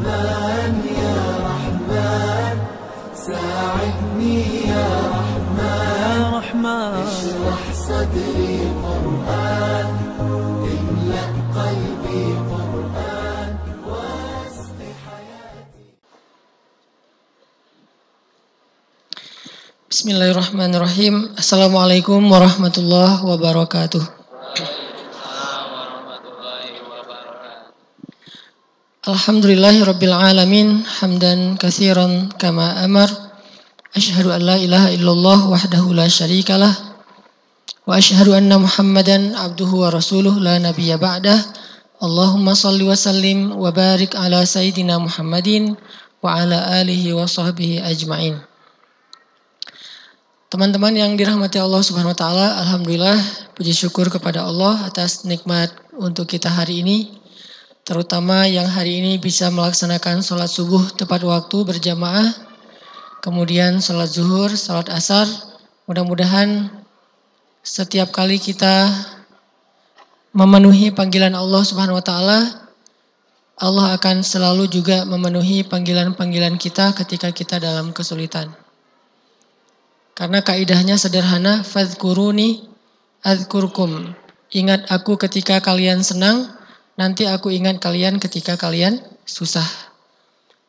رحمن يا رحمن ساعدني يا رحمن يا رحمن اشرح صدري قرآن املأ قلبي قرآن واسق حياتي Bismillahirrahmanirrahim. Assalamualaikum warahmatullahi Wabarakatuh. Alhamdulillahirabbil alamin hamdan katsiran kama amar. Asyhadu an la ilaha illallah wahdahu la syarikalah wa asyhadu anna Muhammadan abduhu wa rasuluh la nabiyya ba'dah. Allahumma salli wa sallim wa barik ala sayyidina Muhammadin wa ala alihi wa sahbihi ajmain. Teman-teman yang dirahmati Allah Subhanahu wa taala, alhamdulillah puji syukur kepada Allah atas nikmat untuk kita hari ini. Terutama yang hari ini bisa melaksanakan sholat subuh tepat waktu berjamaah. Kemudian sholat zuhur, sholat asar. Mudah-mudahan setiap kali kita memenuhi panggilan Allah Subhanahu wa taala, Allah akan selalu juga memenuhi panggilan-panggilan kita ketika kita dalam kesulitan. Karena kaidahnya sederhana, fadhkuruni adhkurkum. Ingat aku ketika kalian senang, nanti aku ingat kalian ketika kalian susah.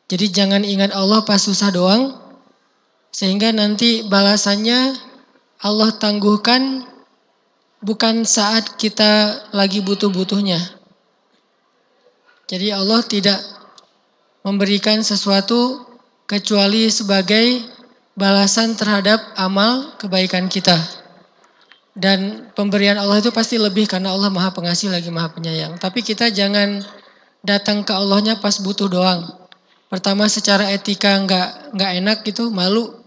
Jadi jangan ingat Allah pas susah doang, sehingga nanti balasannya Allah tangguhkan bukan saat kita lagi butuh-butuhnya. Jadi Allah tidak memberikan sesuatu kecuali sebagai balasan terhadap amal kebaikan kita. Dan pemberian Allah itu pasti lebih karena Allah maha pengasih lagi maha penyayang. Tapi kita jangan datang ke Allahnya pas butuh doang. Pertama secara etika nggak nggak enak gitu, malu.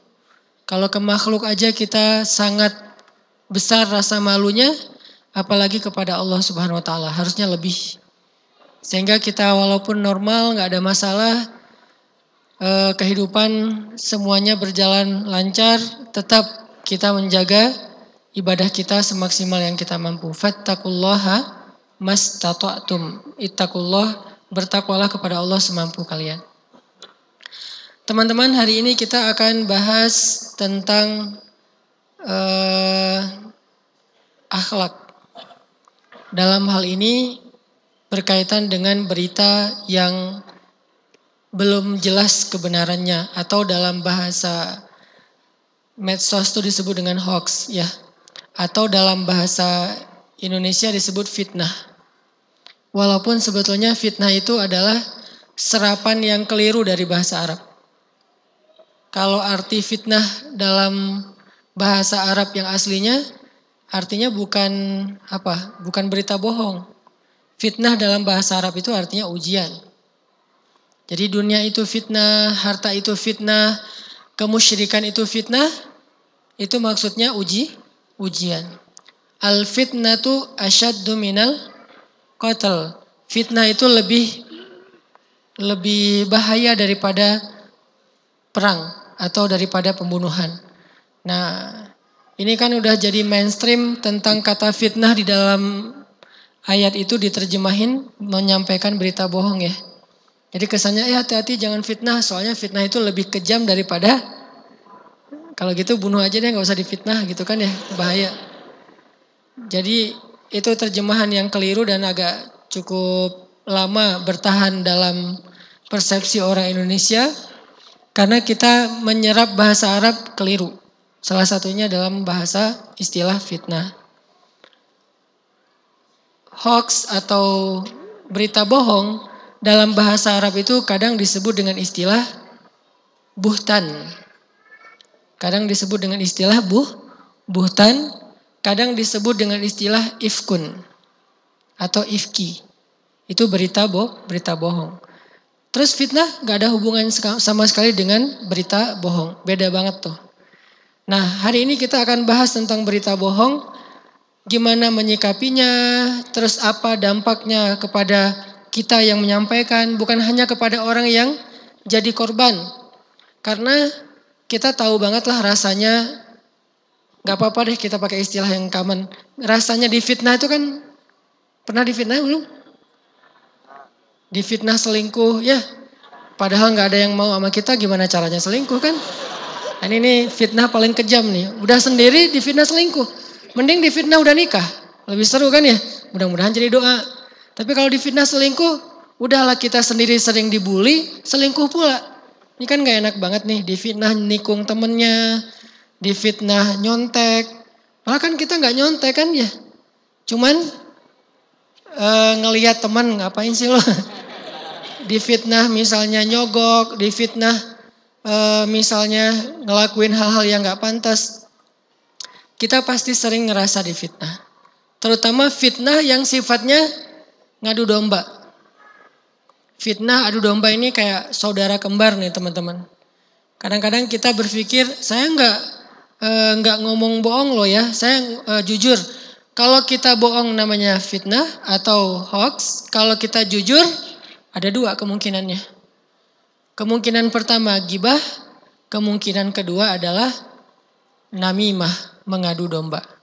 Kalau ke makhluk aja kita sangat besar rasa malunya, apalagi kepada Allah Subhanahu Wa Taala harusnya lebih. Sehingga kita walaupun normal nggak ada masalah, eh, kehidupan semuanya berjalan lancar, tetap kita menjaga ibadah kita semaksimal yang kita mampu. Fattakullaha mastata'tum. Ittaqullah, bertakwalah kepada Allah semampu kalian. Teman-teman, hari ini kita akan bahas tentang eh, akhlak. Dalam hal ini berkaitan dengan berita yang belum jelas kebenarannya atau dalam bahasa medsos itu disebut dengan hoax ya atau dalam bahasa Indonesia disebut fitnah. Walaupun sebetulnya fitnah itu adalah serapan yang keliru dari bahasa Arab. Kalau arti fitnah dalam bahasa Arab yang aslinya artinya bukan apa? Bukan berita bohong. Fitnah dalam bahasa Arab itu artinya ujian. Jadi dunia itu fitnah, harta itu fitnah, kemusyrikan itu fitnah. Itu maksudnya uji, ujian. Al fitnatu asyaddu minal qatl. Fitnah itu lebih lebih bahaya daripada perang atau daripada pembunuhan. Nah, ini kan udah jadi mainstream tentang kata fitnah di dalam ayat itu diterjemahin menyampaikan berita bohong ya. Jadi kesannya ya hati-hati jangan fitnah soalnya fitnah itu lebih kejam daripada kalau gitu bunuh aja deh nggak usah difitnah gitu kan ya bahaya. Jadi itu terjemahan yang keliru dan agak cukup lama bertahan dalam persepsi orang Indonesia karena kita menyerap bahasa Arab keliru. Salah satunya dalam bahasa istilah fitnah. Hoax atau berita bohong dalam bahasa Arab itu kadang disebut dengan istilah buhtan. Kadang disebut dengan istilah buh, buhtan. Kadang disebut dengan istilah ifkun atau ifki. Itu berita boh, berita bohong. Terus fitnah gak ada hubungan sama sekali dengan berita bohong. Beda banget tuh. Nah hari ini kita akan bahas tentang berita bohong. Gimana menyikapinya, terus apa dampaknya kepada kita yang menyampaikan. Bukan hanya kepada orang yang jadi korban. Karena kita tahu banget lah rasanya Gak apa-apa deh kita pakai istilah yang common. Rasanya difitnah itu kan pernah difitnah belum? Difitnah selingkuh ya. Padahal nggak ada yang mau sama kita gimana caranya selingkuh kan? Dan ini fitnah paling kejam nih. Udah sendiri di fitnah selingkuh. Mending di fitnah udah nikah. Lebih seru kan ya? Mudah-mudahan jadi doa. Tapi kalau di fitnah selingkuh, udahlah kita sendiri sering dibully, selingkuh pula. Ini kan gak enak banget nih, di fitnah nikung temennya, di fitnah nyontek. Malah kan kita gak nyontek kan ya. Cuman uh, ngelihat teman ngapain sih lo? di fitnah misalnya nyogok, di fitnah uh, misalnya ngelakuin hal-hal yang gak pantas. Kita pasti sering ngerasa di fitnah. Terutama fitnah yang sifatnya ngadu domba. Fitnah adu domba ini kayak saudara kembar nih teman-teman. Kadang-kadang kita berpikir saya nggak eh, nggak ngomong bohong loh ya, saya uh, jujur. Kalau kita bohong namanya fitnah atau hoax. Kalau kita jujur ada dua kemungkinannya. Kemungkinan pertama gibah, kemungkinan kedua adalah namimah, mengadu domba.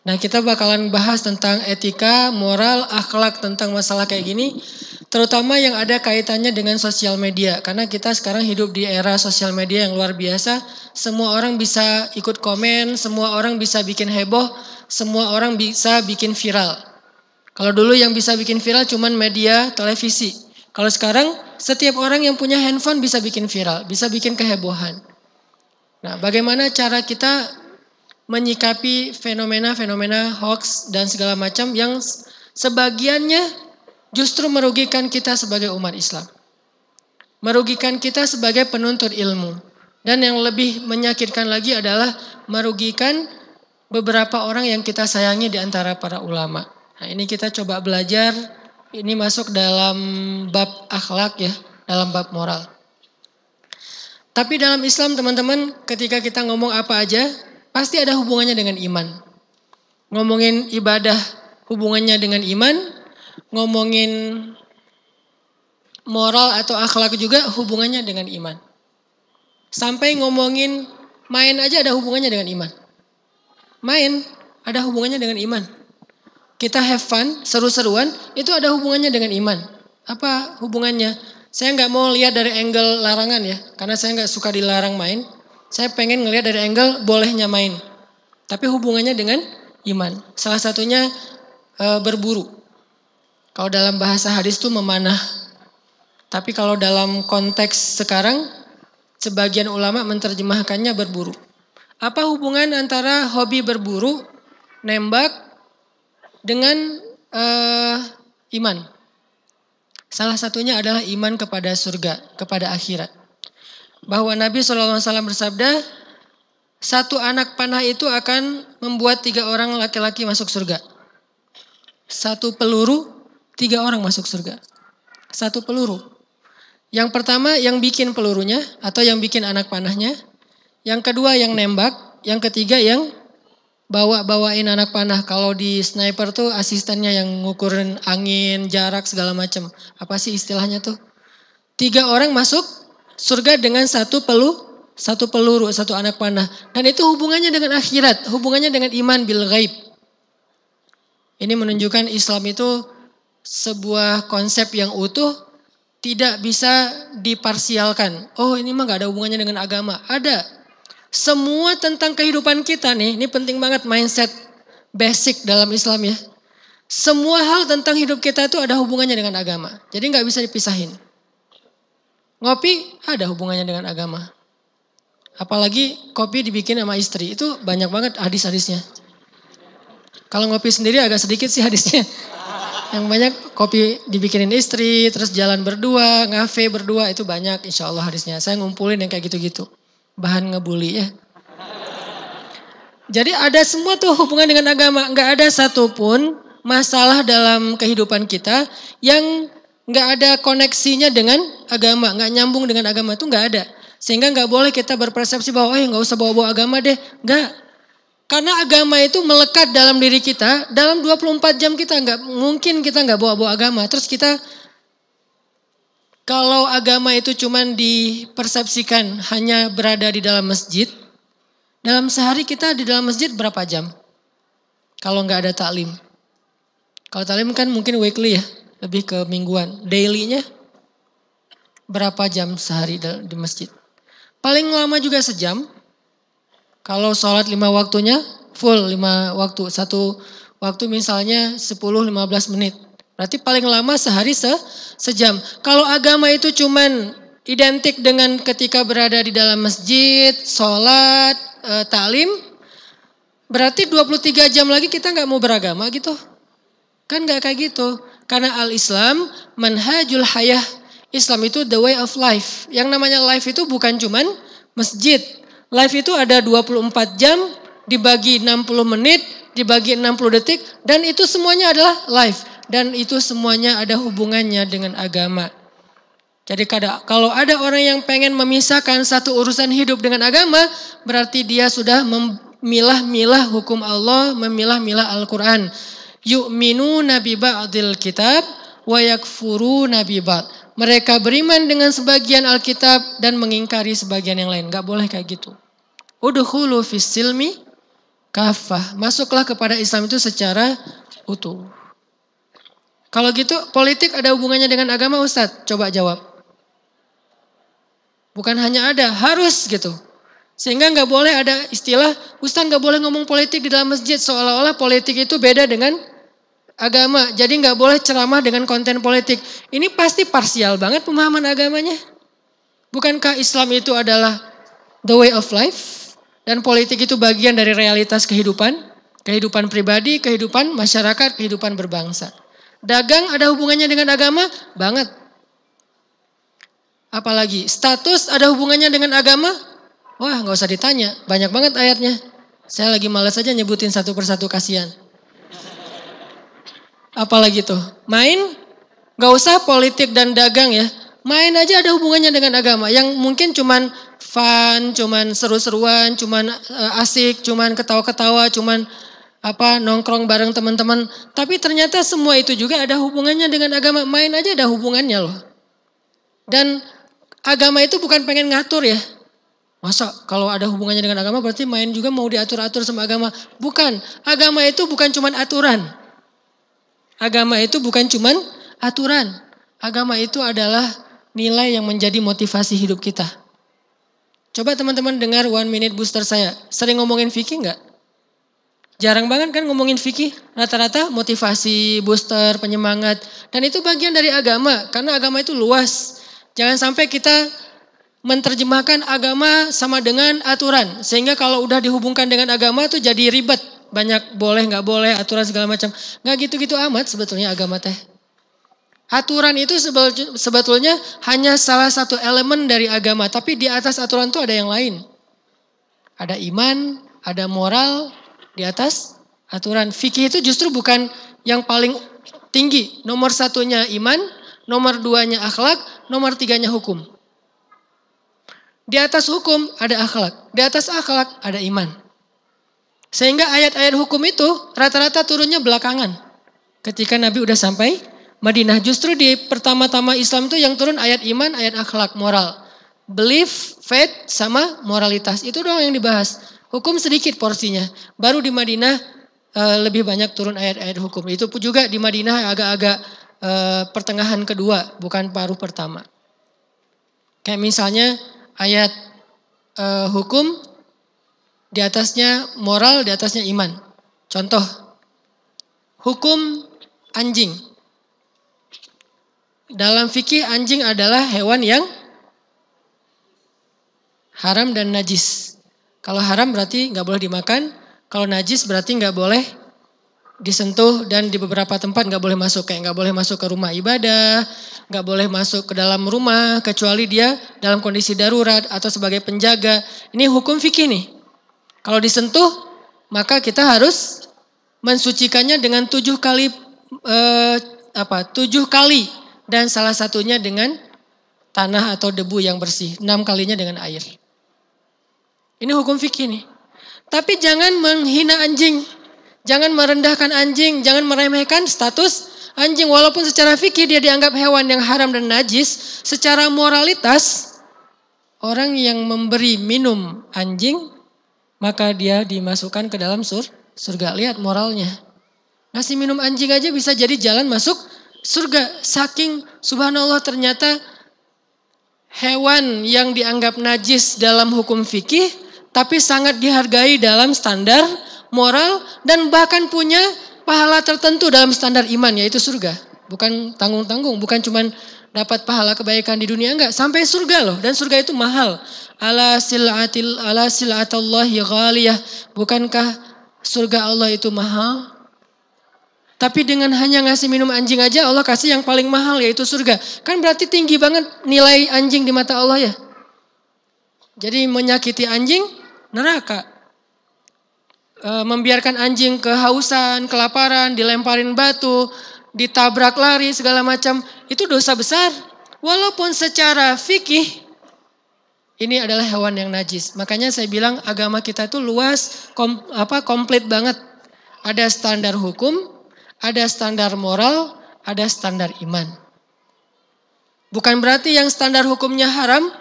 Nah kita bakalan bahas tentang etika, moral, akhlak tentang masalah kayak gini. Terutama yang ada kaitannya dengan sosial media. Karena kita sekarang hidup di era sosial media yang luar biasa. Semua orang bisa ikut komen, semua orang bisa bikin heboh, semua orang bisa bikin viral. Kalau dulu yang bisa bikin viral cuman media, televisi. Kalau sekarang setiap orang yang punya handphone bisa bikin viral, bisa bikin kehebohan. Nah bagaimana cara kita menyikapi fenomena-fenomena hoax dan segala macam yang sebagiannya justru merugikan kita sebagai umat Islam. Merugikan kita sebagai penuntut ilmu. Dan yang lebih menyakitkan lagi adalah merugikan beberapa orang yang kita sayangi di antara para ulama. Nah ini kita coba belajar, ini masuk dalam bab akhlak ya, dalam bab moral. Tapi dalam Islam teman-teman ketika kita ngomong apa aja Pasti ada hubungannya dengan iman. Ngomongin ibadah hubungannya dengan iman, ngomongin moral atau akhlak juga hubungannya dengan iman. Sampai ngomongin main aja ada hubungannya dengan iman. Main ada hubungannya dengan iman. Kita have fun, seru-seruan, itu ada hubungannya dengan iman. Apa hubungannya? Saya nggak mau lihat dari angle larangan ya, karena saya nggak suka dilarang main. Saya pengen ngelihat dari angle bolehnya main. Tapi hubungannya dengan iman. Salah satunya e, berburu. Kalau dalam bahasa hadis itu memanah. Tapi kalau dalam konteks sekarang, sebagian ulama menerjemahkannya berburu. Apa hubungan antara hobi berburu, nembak, dengan e, iman? Salah satunya adalah iman kepada surga, kepada akhirat bahwa Nabi SAW bersabda, satu anak panah itu akan membuat tiga orang laki-laki masuk surga. Satu peluru, tiga orang masuk surga. Satu peluru. Yang pertama yang bikin pelurunya atau yang bikin anak panahnya. Yang kedua yang nembak. Yang ketiga yang bawa-bawain anak panah. Kalau di sniper tuh asistennya yang ngukurin angin, jarak segala macam. Apa sih istilahnya tuh? Tiga orang masuk surga dengan satu pelu, satu peluru, satu anak panah. Dan itu hubungannya dengan akhirat, hubungannya dengan iman bil ghaib. Ini menunjukkan Islam itu sebuah konsep yang utuh, tidak bisa diparsialkan. Oh ini mah gak ada hubungannya dengan agama. Ada. Semua tentang kehidupan kita nih, ini penting banget mindset basic dalam Islam ya. Semua hal tentang hidup kita itu ada hubungannya dengan agama. Jadi nggak bisa dipisahin. Ngopi ada hubungannya dengan agama. Apalagi kopi dibikin sama istri, itu banyak banget hadis-hadisnya. Kalau ngopi sendiri agak sedikit sih hadisnya. Yang banyak kopi dibikinin istri, terus jalan berdua, ngafe berdua, itu banyak insya Allah hadisnya. Saya ngumpulin yang kayak gitu-gitu. Bahan ngebully ya. Jadi ada semua tuh hubungan dengan agama. Nggak ada satupun masalah dalam kehidupan kita yang nggak ada koneksinya dengan agama, nggak nyambung dengan agama itu nggak ada. Sehingga nggak boleh kita berpersepsi bahwa oh nggak usah bawa-bawa agama deh, nggak. Karena agama itu melekat dalam diri kita, dalam 24 jam kita nggak mungkin kita nggak bawa-bawa agama. Terus kita kalau agama itu cuman dipersepsikan hanya berada di dalam masjid, dalam sehari kita di dalam masjid berapa jam? Kalau nggak ada taklim. Kalau taklim kan mungkin weekly ya, lebih ke mingguan. Dailynya berapa jam sehari di masjid? Paling lama juga sejam. Kalau sholat lima waktunya full lima waktu. Satu waktu misalnya 10-15 menit. Berarti paling lama sehari se sejam. Kalau agama itu cuman identik dengan ketika berada di dalam masjid, sholat, eh, taklim, berarti 23 jam lagi kita nggak mau beragama gitu. Kan nggak kayak gitu. Karena al-Islam manhajul hayah. Islam itu the way of life. Yang namanya life itu bukan cuman masjid. Life itu ada 24 jam dibagi 60 menit, dibagi 60 detik dan itu semuanya adalah life dan itu semuanya ada hubungannya dengan agama. Jadi kalau ada orang yang pengen memisahkan satu urusan hidup dengan agama, berarti dia sudah memilah-milah hukum Allah, memilah-milah Al-Quran. Yu'minu nabi ba'dil kitab wa yakfuru nabi ba'd. Mereka beriman dengan sebagian Alkitab dan mengingkari sebagian yang lain. Gak boleh kayak gitu. Udhulu fis silmi kafah. Masuklah kepada Islam itu secara utuh. Kalau gitu politik ada hubungannya dengan agama Ustadz? Coba jawab. Bukan hanya ada, harus gitu. Sehingga nggak boleh ada istilah, Ustadz nggak boleh ngomong politik di dalam masjid. Seolah-olah politik itu beda dengan agama. Jadi nggak boleh ceramah dengan konten politik. Ini pasti parsial banget pemahaman agamanya. Bukankah Islam itu adalah the way of life? Dan politik itu bagian dari realitas kehidupan. Kehidupan pribadi, kehidupan masyarakat, kehidupan berbangsa. Dagang ada hubungannya dengan agama? Banget. Apalagi status ada hubungannya dengan agama? Wah nggak usah ditanya, banyak banget ayatnya. Saya lagi malas aja nyebutin satu persatu kasihan. Apalagi tuh, main nggak usah politik dan dagang ya. Main aja ada hubungannya dengan agama. Yang mungkin cuman fun, cuman seru-seruan, cuman uh, asik, cuman ketawa-ketawa, cuman apa nongkrong bareng teman-teman. Tapi ternyata semua itu juga ada hubungannya dengan agama. Main aja ada hubungannya loh. Dan agama itu bukan pengen ngatur ya. Masa kalau ada hubungannya dengan agama berarti main juga mau diatur-atur sama agama. Bukan. Agama itu bukan cuman aturan. Agama itu bukan cuman aturan. Agama itu adalah nilai yang menjadi motivasi hidup kita. Coba teman-teman dengar one minute booster saya. Sering ngomongin fikih nggak? Jarang banget kan ngomongin fikih. Rata-rata motivasi, booster, penyemangat. Dan itu bagian dari agama. Karena agama itu luas. Jangan sampai kita menerjemahkan agama sama dengan aturan. Sehingga kalau udah dihubungkan dengan agama tuh jadi ribet. Banyak boleh nggak boleh, aturan segala macam. Nggak gitu-gitu amat sebetulnya agama teh. Aturan itu sebetulnya hanya salah satu elemen dari agama. Tapi di atas aturan itu ada yang lain. Ada iman, ada moral, di atas aturan. Fikih itu justru bukan yang paling tinggi. Nomor satunya iman, nomor duanya akhlak, nomor tiganya hukum. Di atas hukum ada akhlak, di atas akhlak ada iman. Sehingga ayat-ayat hukum itu rata-rata turunnya belakangan. Ketika Nabi udah sampai Madinah. Justru di pertama-tama Islam itu yang turun ayat iman, ayat akhlak, moral. Belief, faith, sama moralitas. Itu doang yang dibahas. Hukum sedikit porsinya. Baru di Madinah uh, lebih banyak turun ayat-ayat hukum. Itu juga di Madinah agak-agak uh, pertengahan kedua, bukan paruh pertama. Kayak misalnya ayat uh, hukum, di atasnya moral, di atasnya iman. Contoh, hukum anjing. Dalam fikih anjing adalah hewan yang haram dan najis. Kalau haram berarti nggak boleh dimakan, kalau najis berarti nggak boleh disentuh dan di beberapa tempat nggak boleh masuk kayak nggak boleh masuk ke rumah ibadah, nggak boleh masuk ke dalam rumah kecuali dia dalam kondisi darurat atau sebagai penjaga. Ini hukum fikih nih. Kalau disentuh maka kita harus mensucikannya dengan tujuh kali eh, apa? Tujuh kali dan salah satunya dengan tanah atau debu yang bersih. Enam kalinya dengan air. Ini hukum fikih nih. Tapi jangan menghina anjing. Jangan merendahkan anjing, jangan meremehkan status anjing. Walaupun secara fikih dia dianggap hewan yang haram dan najis, secara moralitas orang yang memberi minum anjing maka dia dimasukkan ke dalam sur surga. Lihat moralnya. Ngasih minum anjing aja bisa jadi jalan masuk surga. Saking subhanallah ternyata hewan yang dianggap najis dalam hukum fikih tapi sangat dihargai dalam standar moral dan bahkan punya pahala tertentu dalam standar iman yaitu surga. Bukan tanggung-tanggung, bukan cuman dapat pahala kebaikan di dunia enggak, sampai surga loh dan surga itu mahal. Ala silatil ala silatallahi ghaliyah. Bukankah surga Allah itu mahal? Tapi dengan hanya ngasih minum anjing aja Allah kasih yang paling mahal yaitu surga. Kan berarti tinggi banget nilai anjing di mata Allah ya. Jadi menyakiti anjing neraka. E, membiarkan anjing kehausan, kelaparan, dilemparin batu, ditabrak lari segala macam itu dosa besar. Walaupun secara fikih ini adalah hewan yang najis. Makanya saya bilang agama kita itu luas, kom, apa komplit banget. Ada standar hukum, ada standar moral, ada standar iman. Bukan berarti yang standar hukumnya haram,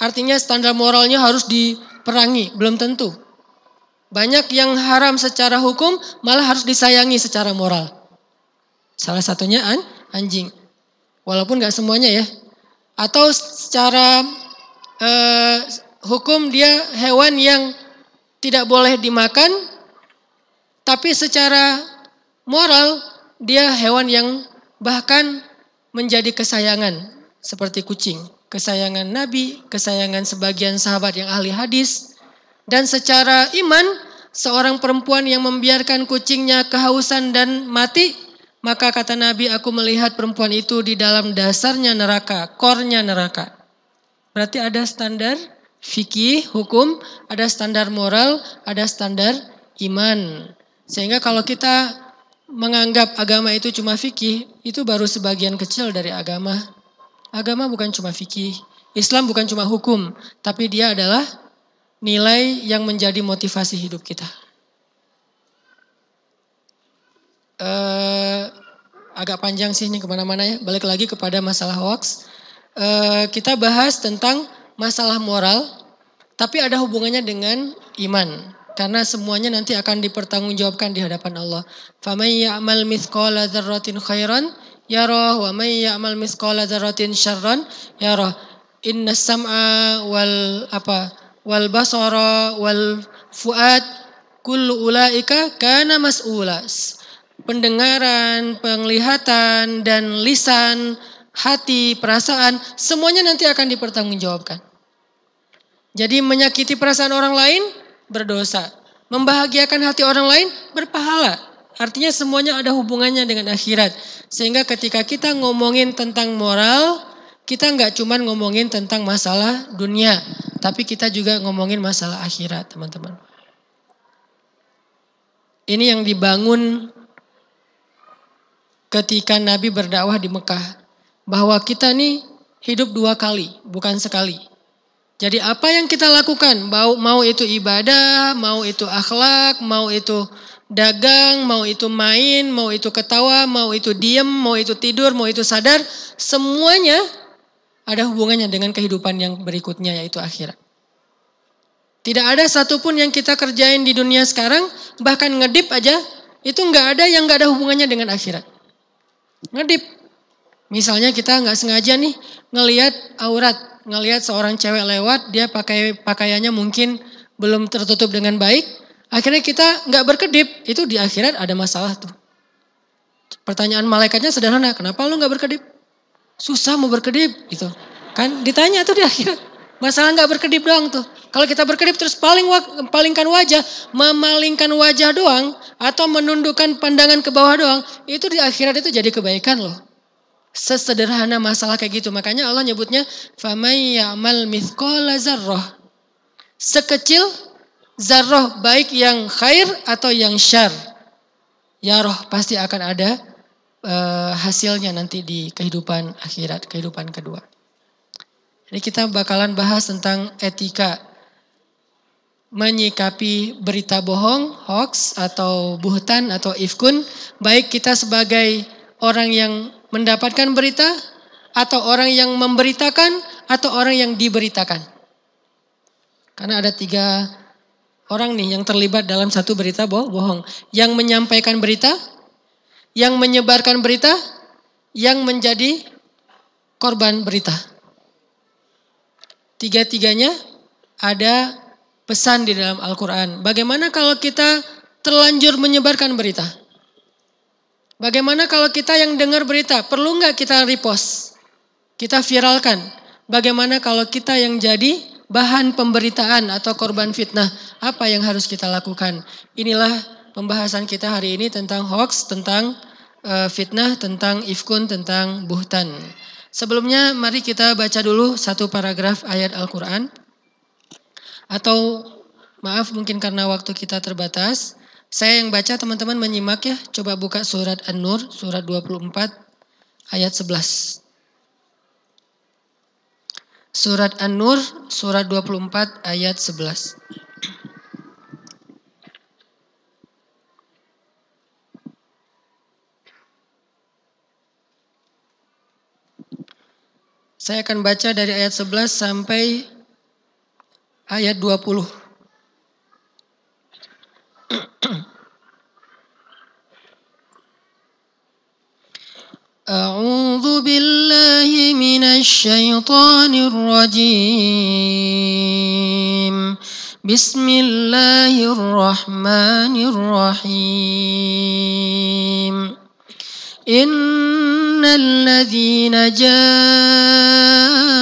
artinya standar moralnya harus diperangi, belum tentu. Banyak yang haram secara hukum malah harus disayangi secara moral. Salah satunya an, anjing. Walaupun gak semuanya ya. Atau secara eh, hukum dia hewan yang tidak boleh dimakan, tapi secara Moral, dia hewan yang bahkan menjadi kesayangan seperti kucing. Kesayangan Nabi, kesayangan sebagian sahabat yang ahli hadis. Dan secara iman, seorang perempuan yang membiarkan kucingnya kehausan dan mati, maka kata Nabi, aku melihat perempuan itu di dalam dasarnya neraka, kornya neraka. Berarti ada standar fikih, hukum, ada standar moral, ada standar iman. Sehingga kalau kita menganggap agama itu cuma fikih, itu baru sebagian kecil dari agama. Agama bukan cuma fikih, Islam bukan cuma hukum, tapi dia adalah nilai yang menjadi motivasi hidup kita. Uh, agak panjang sih ini kemana-mana ya, balik lagi kepada masalah hoax. Uh, kita bahas tentang masalah moral, tapi ada hubungannya dengan iman. Karena semuanya nanti akan dipertanggungjawabkan di hadapan Allah. فَمَنْ يَعْمَلْ مِثْقَالَ ذَرَّةٍ خَيْرًا يَرَهُ وَمَنْ يَعْمَلْ مِثْقَالَ ذَرَّةٍ شَرًّا يَرَهُ Inna sam'a wal apa wal basara wal fuad kullu ulaika kana mas'ulas. Pendengaran, penglihatan dan lisan, hati, perasaan semuanya nanti akan dipertanggungjawabkan. Jadi menyakiti perasaan orang lain berdosa. Membahagiakan hati orang lain berpahala. Artinya semuanya ada hubungannya dengan akhirat. Sehingga ketika kita ngomongin tentang moral, kita nggak cuma ngomongin tentang masalah dunia, tapi kita juga ngomongin masalah akhirat, teman-teman. Ini yang dibangun ketika Nabi berdakwah di Mekah. Bahwa kita nih hidup dua kali, bukan sekali. Jadi apa yang kita lakukan, mau, mau itu ibadah, mau itu akhlak, mau itu dagang, mau itu main, mau itu ketawa, mau itu diem, mau itu tidur, mau itu sadar, semuanya ada hubungannya dengan kehidupan yang berikutnya yaitu akhirat. Tidak ada satupun yang kita kerjain di dunia sekarang, bahkan ngedip aja, itu nggak ada yang nggak ada hubungannya dengan akhirat. Ngedip. Misalnya kita nggak sengaja nih ngelihat aurat ngelihat seorang cewek lewat, dia pakai pakaiannya mungkin belum tertutup dengan baik, akhirnya kita nggak berkedip, itu di akhirat ada masalah tuh. Pertanyaan malaikatnya sederhana, kenapa lu nggak berkedip? Susah mau berkedip, gitu. Kan ditanya tuh di akhirat. Masalah nggak berkedip doang tuh. Kalau kita berkedip terus paling palingkan wajah, memalingkan wajah doang, atau menundukkan pandangan ke bawah doang, itu di akhirat itu jadi kebaikan loh. Sesederhana masalah kayak gitu. Makanya Allah nyebutnya famay ya'mal mithqala zarrah. Sekecil zarrah baik yang khair atau yang syar. Ya roh pasti akan ada uh, hasilnya nanti di kehidupan akhirat, kehidupan kedua. Jadi kita bakalan bahas tentang etika menyikapi berita bohong, hoax atau buhtan atau ifkun, baik kita sebagai orang yang mendapatkan berita atau orang yang memberitakan atau orang yang diberitakan. Karena ada tiga orang nih yang terlibat dalam satu berita bohong. Yang menyampaikan berita, yang menyebarkan berita, yang menjadi korban berita. tiga-tiganya ada pesan di dalam Al-Quran. Bagaimana kalau kita terlanjur menyebarkan berita? Bagaimana kalau kita yang dengar berita, perlu nggak kita repost? Kita viralkan. Bagaimana kalau kita yang jadi bahan pemberitaan atau korban fitnah? Apa yang harus kita lakukan? Inilah pembahasan kita hari ini tentang hoax, tentang uh, fitnah, tentang ifkun, tentang buhtan. Sebelumnya mari kita baca dulu satu paragraf ayat Al-Quran. Atau maaf mungkin karena waktu kita terbatas. Saya yang baca teman-teman menyimak ya. Coba buka surat An-Nur surat 24 ayat 11. Surat An-Nur surat 24 ayat 11. Saya akan baca dari ayat 11 sampai ayat 20. أعوذ بالله من الشيطان الرجيم بسم الله الرحمن الرحيم إن الذين جاءوا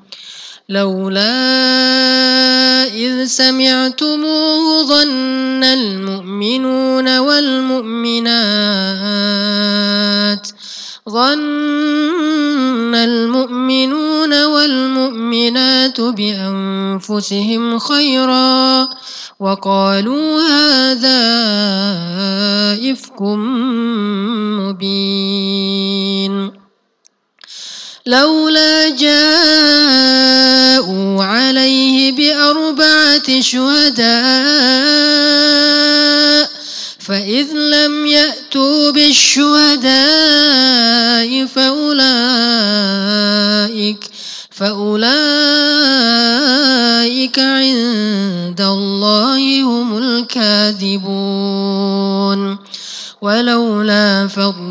لولا إذ سمعتموه ظن المؤمنون والمؤمنات. ظن المؤمنون والمؤمنات بأنفسهم خيرا وقالوا هذا إفك مبين. لولا جاءوا عليه بأربعة شهداء فإذ لم يأتوا بالشهداء فأولئك فأولئك عند الله هم الكاذبون. ولولا فضل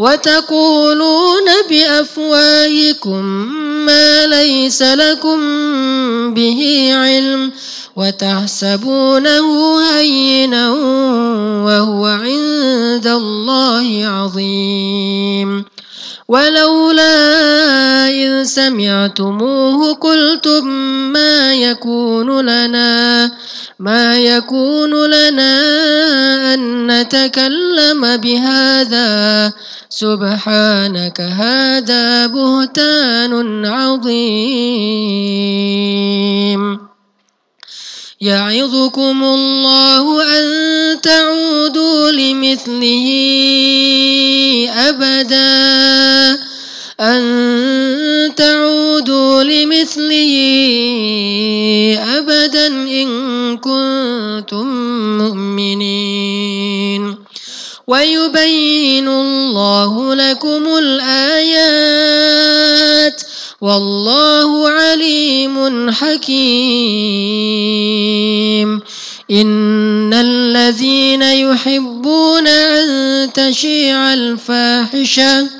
وتقولون بأفواهكم ما ليس لكم به علم وتحسبونه هينا وهو عند الله عظيم ولولا إذ سمعتموه قلتم ما يكون لنا ما يكون لنا أن نتكلم بهذا سبحانك هذا بهتان عظيم. يعظكم الله أن تعودوا لمثله أبدا. أن تعودوا لمثله أبدا إن كنتم مؤمنين. ويبين الله لكم الآيات والله عليم حكيم. إن الذين يحبون أن تشيع الفاحشة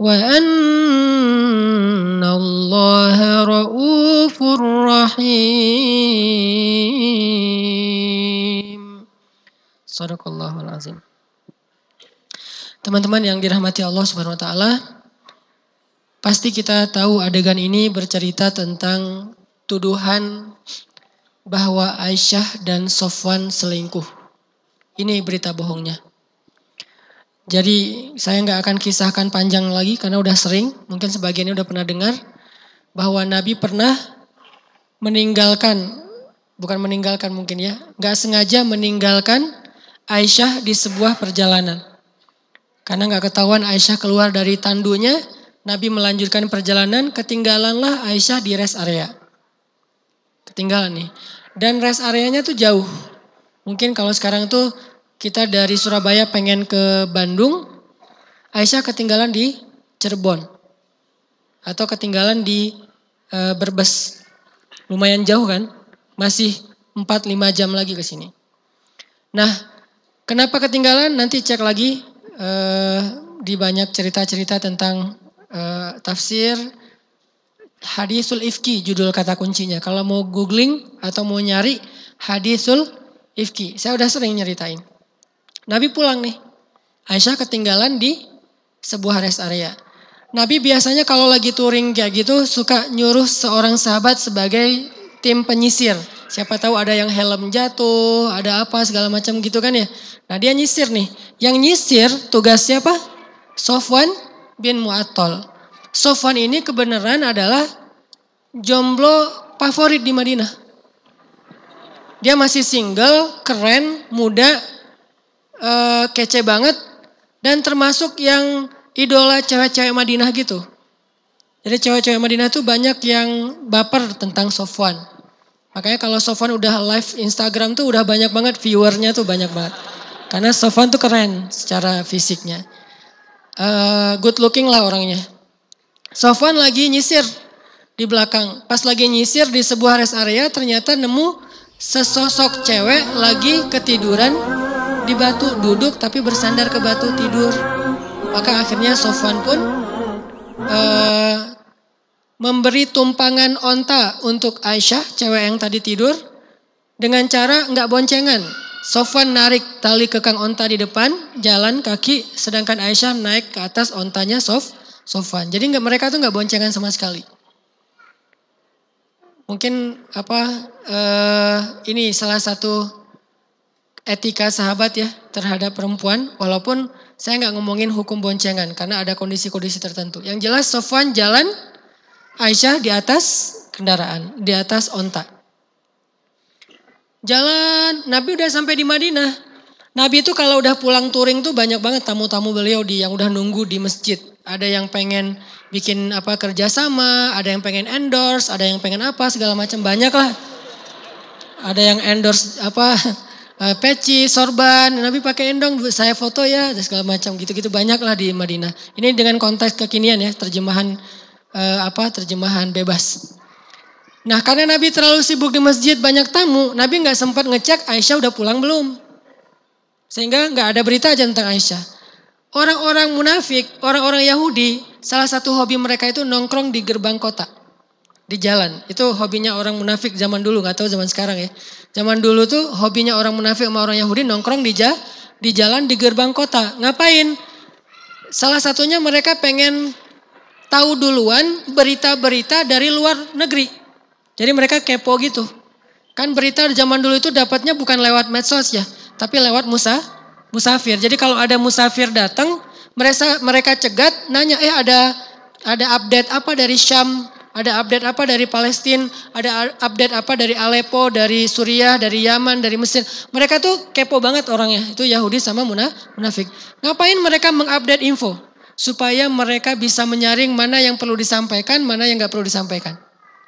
وَأَنَّ اللَّهَ رؤوف رحيم صدق الله العظيم Teman-teman yang dirahmati Allah Subhanahu wa taala, pasti kita tahu adegan ini bercerita tentang tuduhan bahwa Aisyah dan Sofwan selingkuh. Ini berita bohongnya. Jadi saya nggak akan kisahkan panjang lagi karena udah sering, mungkin sebagiannya udah pernah dengar bahwa Nabi pernah meninggalkan, bukan meninggalkan mungkin ya, nggak sengaja meninggalkan Aisyah di sebuah perjalanan. Karena nggak ketahuan Aisyah keluar dari tandunya, Nabi melanjutkan perjalanan, ketinggalanlah Aisyah di rest area. Ketinggalan nih. Dan rest areanya tuh jauh. Mungkin kalau sekarang tuh kita dari Surabaya pengen ke Bandung, Aisyah ketinggalan di Cirebon. Atau ketinggalan di e, Brebes. Lumayan jauh kan? Masih 4-5 jam lagi ke sini. Nah, kenapa ketinggalan? Nanti cek lagi e, di banyak cerita-cerita tentang e, tafsir Hadisul Ifki judul kata kuncinya. Kalau mau googling atau mau nyari Hadisul Ifki. Saya udah sering nyeritain. Nabi pulang nih. Aisyah ketinggalan di sebuah rest area. Nabi biasanya kalau lagi touring kayak gitu suka nyuruh seorang sahabat sebagai tim penyisir. Siapa tahu ada yang helm jatuh, ada apa segala macam gitu kan ya. Nah dia nyisir nih. Yang nyisir tugas siapa? Sofwan bin Mu'attal. Sofwan ini kebenaran adalah jomblo favorit di Madinah. Dia masih single, keren, muda, uh, kece banget dan termasuk yang idola cewek-cewek Madinah gitu. Jadi cewek-cewek Madinah tuh banyak yang baper tentang Sofwan. Makanya kalau Sofwan udah live Instagram tuh udah banyak banget viewernya tuh banyak banget. Karena Sofwan tuh keren secara fisiknya. Uh, good looking lah orangnya. Sofwan lagi nyisir di belakang. Pas lagi nyisir di sebuah rest area ternyata nemu sesosok cewek lagi ketiduran di batu, duduk tapi bersandar ke batu tidur. Maka akhirnya Sofwan pun uh, memberi tumpangan onta untuk Aisyah, cewek yang tadi tidur, dengan cara nggak boncengan. Sofwan narik tali kekang onta di depan, jalan kaki, sedangkan Aisyah naik ke atas ontanya Sof, Sofwan. Jadi nggak mereka tuh nggak boncengan sama sekali. Mungkin apa uh, ini salah satu etika sahabat ya terhadap perempuan walaupun saya nggak ngomongin hukum boncengan karena ada kondisi-kondisi tertentu. Yang jelas Sofwan jalan Aisyah di atas kendaraan, di atas onta. Jalan, Nabi udah sampai di Madinah. Nabi itu kalau udah pulang touring tuh banyak banget tamu-tamu beliau di yang udah nunggu di masjid. Ada yang pengen bikin apa kerjasama, ada yang pengen endorse, ada yang pengen apa segala macam banyak lah. Ada yang endorse apa uh, peci, sorban, Nabi pakai endong, saya foto ya, dan segala macam gitu-gitu banyak lah di Madinah. Ini dengan konteks kekinian ya, terjemahan uh, apa? Terjemahan bebas. Nah karena Nabi terlalu sibuk di masjid banyak tamu, Nabi nggak sempat ngecek Aisyah udah pulang belum. Sehingga nggak ada berita aja tentang Aisyah. Orang-orang munafik, orang-orang Yahudi, salah satu hobi mereka itu nongkrong di gerbang kota di jalan. Itu hobinya orang munafik zaman dulu, nggak tahu zaman sekarang ya. Zaman dulu tuh hobinya orang munafik sama orang Yahudi nongkrong di di jalan di gerbang kota. Ngapain? Salah satunya mereka pengen tahu duluan berita-berita dari luar negeri. Jadi mereka kepo gitu. Kan berita zaman dulu itu dapatnya bukan lewat medsos ya, tapi lewat musa, musafir. Jadi kalau ada musafir datang, mereka mereka cegat, nanya eh ada ada update apa dari Syam ada update apa dari Palestina, ada update apa dari Aleppo, dari Suriah, dari Yaman, dari Mesir. Mereka tuh kepo banget orangnya. Itu Yahudi sama munafik. Ngapain mereka mengupdate info? Supaya mereka bisa menyaring mana yang perlu disampaikan, mana yang gak perlu disampaikan.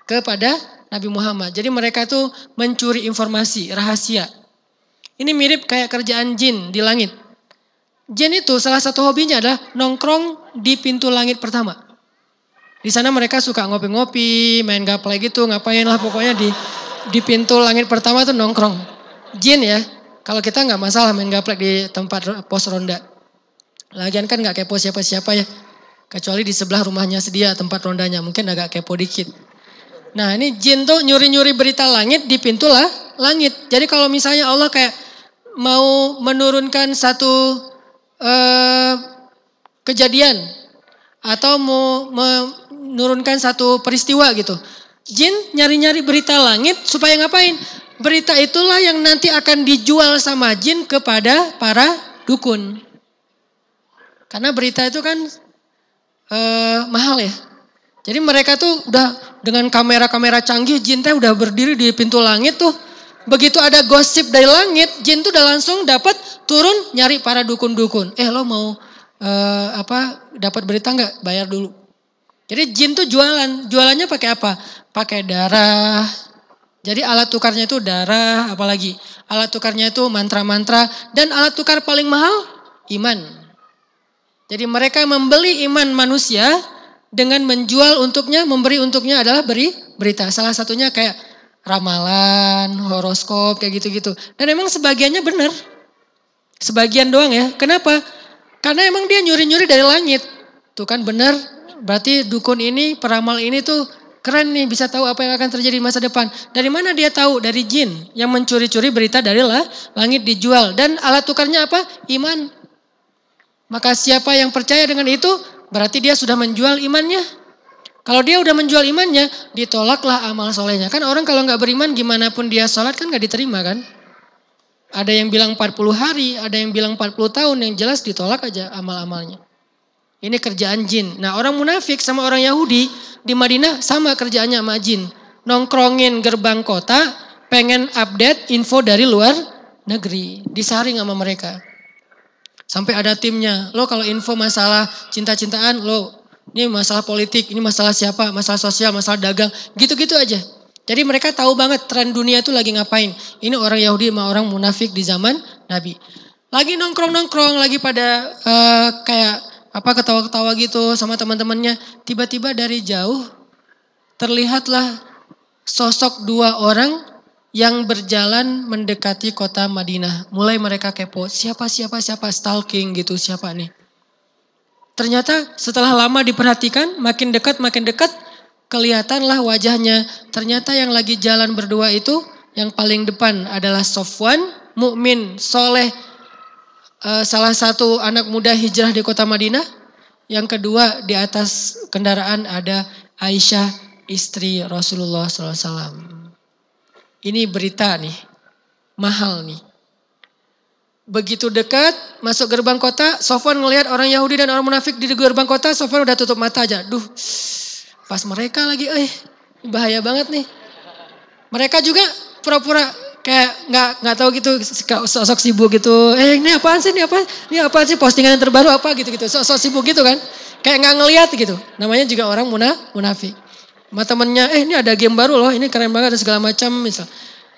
Kepada Nabi Muhammad. Jadi mereka tuh mencuri informasi, rahasia. Ini mirip kayak kerjaan jin di langit. Jin itu salah satu hobinya adalah nongkrong di pintu langit pertama. Di sana mereka suka ngopi-ngopi, main gaplek gitu, ngapain lah pokoknya di di pintu langit pertama tuh nongkrong. Jin ya, kalau kita nggak masalah main gaplek di tempat pos ronda. Lagian kan nggak kepo siapa-siapa ya. Kecuali di sebelah rumahnya sedia tempat rondanya, mungkin agak kepo dikit. Nah ini jin tuh nyuri-nyuri berita langit di pintu lah langit. Jadi kalau misalnya Allah kayak mau menurunkan satu eh, kejadian atau mau menurunkan satu peristiwa gitu. Jin nyari-nyari berita langit supaya ngapain? Berita itulah yang nanti akan dijual sama jin kepada para dukun. Karena berita itu kan eh, mahal ya. Jadi mereka tuh udah dengan kamera-kamera canggih jin teh udah berdiri di pintu langit tuh. Begitu ada gosip dari langit, jin tuh udah langsung dapat turun nyari para dukun-dukun. Eh lo mau eh, apa dapat berita nggak? Bayar dulu. Jadi jin tuh jualan, jualannya pakai apa? Pakai darah. Jadi alat tukarnya itu darah, apalagi alat tukarnya itu mantra-mantra dan alat tukar paling mahal iman. Jadi mereka membeli iman manusia dengan menjual untuknya, memberi untuknya adalah beri berita. Salah satunya kayak ramalan, horoskop kayak gitu-gitu. Dan emang sebagiannya benar. Sebagian doang ya. Kenapa? Karena emang dia nyuri-nyuri dari langit. Tuh kan benar. Berarti dukun ini, peramal ini tuh keren nih bisa tahu apa yang akan terjadi di masa depan. Dari mana dia tahu? Dari jin yang mencuri-curi berita dari lah, langit dijual. Dan alat tukarnya apa? Iman. Maka siapa yang percaya dengan itu berarti dia sudah menjual imannya. Kalau dia udah menjual imannya, ditolaklah amal solehnya. Kan orang kalau nggak beriman gimana pun dia sholat kan nggak diterima kan. Ada yang bilang 40 hari, ada yang bilang 40 tahun, yang jelas ditolak aja amal-amalnya. Ini kerjaan jin. Nah orang munafik sama orang Yahudi di Madinah sama kerjaannya sama jin. Nongkrongin gerbang kota, pengen update info dari luar negeri. Disaring sama mereka. Sampai ada timnya. Lo kalau info masalah cinta-cintaan, lo ini masalah politik, ini masalah siapa, masalah sosial, masalah dagang, gitu-gitu aja. Jadi mereka tahu banget tren dunia itu lagi ngapain. Ini orang Yahudi sama orang munafik di zaman Nabi. Lagi nongkrong-nongkrong, lagi pada uh, kayak apa ketawa-ketawa gitu sama teman-temannya. Tiba-tiba dari jauh terlihatlah sosok dua orang yang berjalan mendekati kota Madinah. Mulai mereka kepo, siapa siapa siapa stalking gitu, siapa nih. Ternyata setelah lama diperhatikan, makin dekat makin dekat, kelihatanlah wajahnya. Ternyata yang lagi jalan berdua itu yang paling depan adalah Sofwan, mukmin, soleh, eh, salah satu anak muda hijrah di kota Madinah. Yang kedua di atas kendaraan ada Aisyah istri Rasulullah SAW. Ini berita nih, mahal nih. Begitu dekat, masuk gerbang kota, Sofwan ngelihat orang Yahudi dan orang munafik di gerbang kota, Sofwan udah tutup mata aja. Duh, pas mereka lagi, eh bahaya banget nih. Mereka juga pura-pura kayak nggak nggak tahu gitu sosok sibuk gitu. Eh ini apaan sih? Ini apa? Ini apaan sih postingan yang terbaru apa gitu-gitu. Sosok sibuk gitu kan. Kayak nggak ngeliat gitu. Namanya juga orang munafik sama temennya, eh ini ada game baru loh, ini keren banget dan segala macam misal.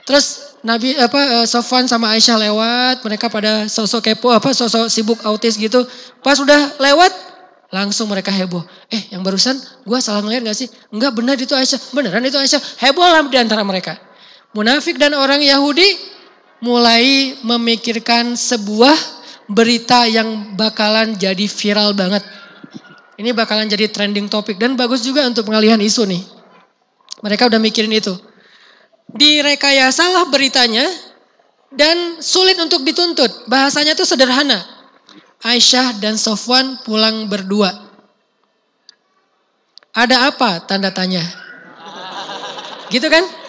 Terus Nabi apa eh, Sofwan sama Aisyah lewat, mereka pada sosok kepo apa sosok sibuk autis gitu. Pas udah lewat langsung mereka heboh. Eh yang barusan gua salah ngeliat gak sih? Enggak benar itu Aisyah, beneran itu Aisyah. Heboh lah di antara mereka. Munafik dan orang Yahudi mulai memikirkan sebuah berita yang bakalan jadi viral banget. Ini bakalan jadi trending topik dan bagus juga untuk pengalihan isu nih. Mereka udah mikirin itu. Direkayasalah beritanya dan sulit untuk dituntut. Bahasanya tuh sederhana. Aisyah dan Sofwan pulang berdua. Ada apa tanda tanya? Gitu kan?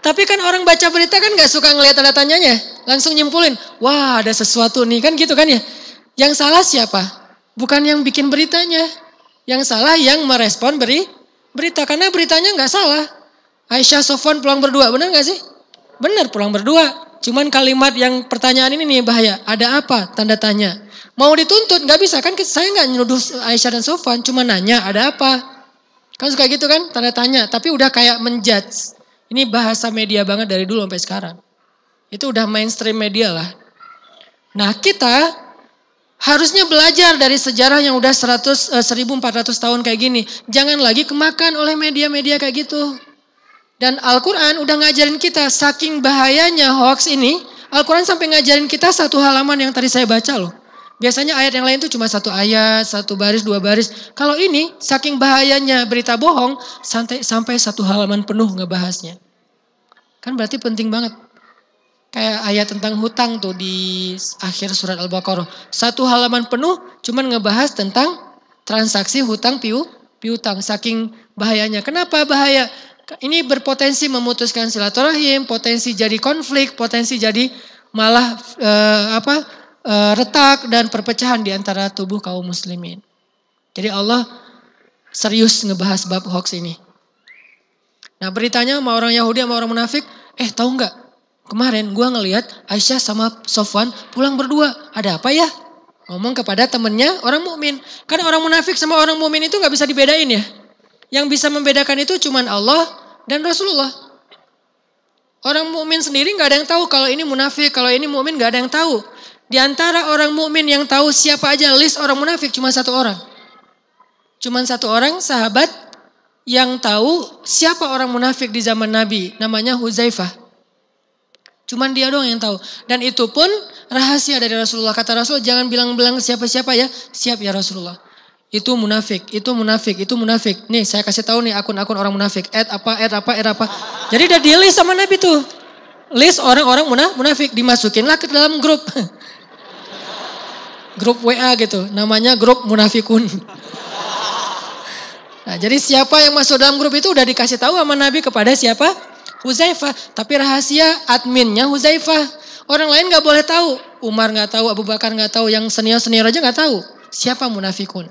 Tapi kan orang baca berita kan gak suka ngelihat tanda tanyanya. Langsung nyimpulin, wah ada sesuatu nih kan gitu kan ya. Yang salah siapa? Bukan yang bikin beritanya. Yang salah yang merespon beri berita. Karena beritanya nggak salah. Aisyah Sofwan pulang berdua, benar nggak sih? Benar pulang berdua. Cuman kalimat yang pertanyaan ini nih bahaya. Ada apa? Tanda tanya. Mau dituntut nggak bisa kan? Saya nggak nyuduh Aisyah dan Sofwan, cuma nanya ada apa? Kan suka gitu kan? Tanda tanya. Tapi udah kayak menjudge. Ini bahasa media banget dari dulu sampai sekarang. Itu udah mainstream media lah. Nah kita Harusnya belajar dari sejarah yang udah 100, 1400 tahun kayak gini. Jangan lagi kemakan oleh media-media kayak gitu. Dan Al-Quran udah ngajarin kita saking bahayanya hoax ini. Al-Quran sampai ngajarin kita satu halaman yang tadi saya baca loh. Biasanya ayat yang lain itu cuma satu ayat, satu baris, dua baris. Kalau ini saking bahayanya berita bohong sampai sampai satu halaman penuh ngebahasnya. Kan berarti penting banget. kayak ayat tentang hutang tuh di akhir surat Al-Baqarah. Satu halaman penuh cuman ngebahas tentang transaksi hutang piu piutang saking bahayanya. Kenapa bahaya? Ini berpotensi memutuskan silaturahim, potensi jadi konflik, potensi jadi malah eh, apa retak dan perpecahan di antara tubuh kaum muslimin. Jadi Allah serius ngebahas bab hoax ini. Nah beritanya sama orang Yahudi sama orang munafik, eh tahu nggak? Kemarin gue ngeliat Aisyah sama Sofwan pulang berdua. Ada apa ya? Ngomong kepada temennya orang mukmin. Karena orang munafik sama orang mukmin itu nggak bisa dibedain ya. Yang bisa membedakan itu cuman Allah dan Rasulullah. Orang mukmin sendiri nggak ada yang tahu kalau ini munafik, kalau ini mukmin nggak ada yang tahu. Di antara orang mukmin yang tahu siapa aja list orang munafik cuma satu orang. Cuma satu orang sahabat yang tahu siapa orang munafik di zaman Nabi, namanya Huzaifah. Cuman dia doang yang tahu. Dan itu pun rahasia dari Rasulullah. Kata Rasul jangan bilang-bilang siapa-siapa ya. Siap ya Rasulullah. Itu munafik, itu munafik, itu munafik. Nih saya kasih tahu nih akun-akun orang munafik. Add apa, add apa, add apa. Jadi udah di list sama Nabi tuh. List orang-orang munafik dimasukinlah ke dalam grup. grup WA gitu. Namanya grup munafikun. Nah, jadi siapa yang masuk dalam grup itu udah dikasih tahu sama Nabi kepada siapa? Huzaifah. Tapi rahasia adminnya Huzaifah. Orang lain nggak boleh tahu. Umar nggak tahu, Abu Bakar nggak tahu, yang senior-senior aja nggak tahu. Siapa munafikun.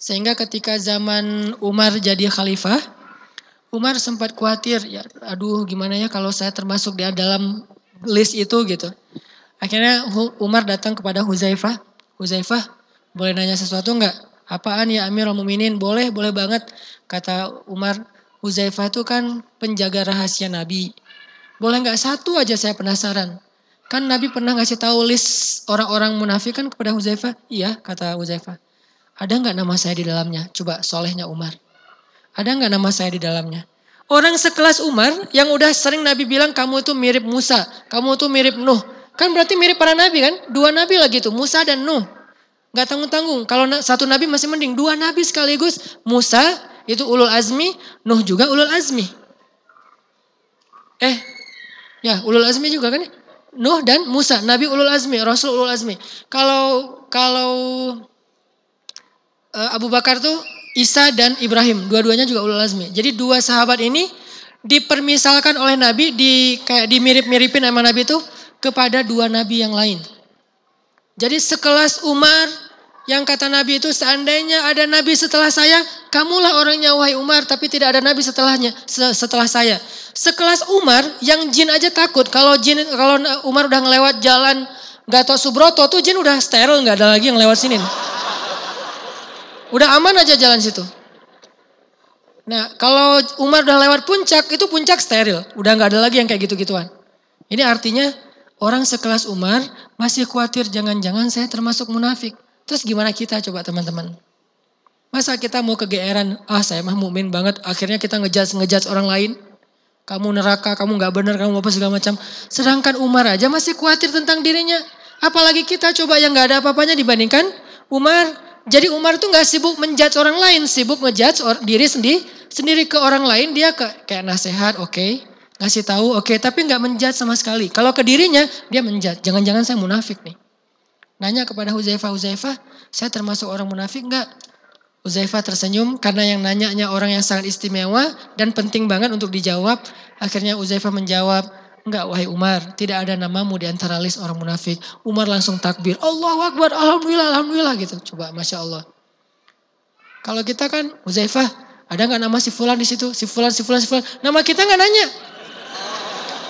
Sehingga ketika zaman Umar jadi khalifah, Umar sempat khawatir, ya aduh gimana ya kalau saya termasuk di dalam list itu gitu. Akhirnya Umar datang kepada Huzaifah, Huzaifah boleh nanya sesuatu enggak? Apaan ya Amirul Muminin? Boleh, boleh banget. Kata Umar, Huzaifah itu kan penjaga rahasia Nabi. Boleh nggak satu aja saya penasaran. Kan Nabi pernah ngasih tahu list orang-orang munafik kan kepada Huzaifah? Iya, kata Huzaifah. Ada nggak nama saya di dalamnya? Coba solehnya Umar. Ada nggak nama saya di dalamnya? Orang sekelas Umar yang udah sering Nabi bilang kamu itu mirip Musa, kamu itu mirip Nuh. Kan berarti mirip para Nabi kan? Dua Nabi lagi tuh, Musa dan Nuh. Gak tanggung-tanggung. Kalau satu Nabi masih mending. Dua Nabi sekaligus. Musa itu ulul azmi, Nuh juga ulul azmi. Eh, ya ulul azmi juga kan? Nuh dan Musa, Nabi ulul azmi, Rasul ulul azmi. Kalau kalau uh, Abu Bakar tuh Isa dan Ibrahim, dua-duanya juga ulul azmi. Jadi dua sahabat ini dipermisalkan oleh Nabi di kayak dimirip-miripin sama Nabi itu kepada dua nabi yang lain. Jadi sekelas Umar yang kata Nabi itu seandainya ada Nabi setelah saya, kamulah orangnya wahai Umar, tapi tidak ada Nabi setelahnya setelah saya. Sekelas Umar yang jin aja takut kalau jin kalau Umar udah ngelewat jalan Gatot Subroto tuh jin udah steril nggak ada lagi yang lewat sini. Udah aman aja jalan situ. Nah kalau Umar udah lewat puncak itu puncak steril. Udah nggak ada lagi yang kayak gitu-gituan. Ini artinya orang sekelas Umar masih khawatir jangan-jangan saya termasuk munafik. Terus gimana kita coba teman-teman? Masa kita mau kegeeran, ah saya mah mukmin banget, akhirnya kita ngejudge ngejudge orang lain. Kamu neraka, kamu nggak benar, kamu apa segala macam. Sedangkan Umar aja masih khawatir tentang dirinya. Apalagi kita coba yang nggak ada apa-apanya dibandingkan Umar. Jadi Umar tuh nggak sibuk menjudge orang lain, sibuk ngejudge diri sendiri, sendiri ke orang lain dia ke, kayak nasihat, oke, okay. Ngasih tahu, oke, okay. tapi nggak menjudge sama sekali. Kalau ke dirinya dia menjudge, jangan-jangan saya munafik nih. Nanya kepada Huzaifah, Huzaifah, saya termasuk orang munafik nggak? Huzaifah tersenyum karena yang nanyanya orang yang sangat istimewa dan penting banget untuk dijawab. Akhirnya Huzaifah menjawab, Enggak wahai Umar, tidak ada namamu di antara list orang munafik. Umar langsung takbir, Allah Akbar, Alhamdulillah, Alhamdulillah gitu. Coba Masya Allah. Kalau kita kan, Huzaifah, ada nggak nama si Fulan di situ? Si Fulan, si Fulan, si Fulan. Nama kita nggak nanya.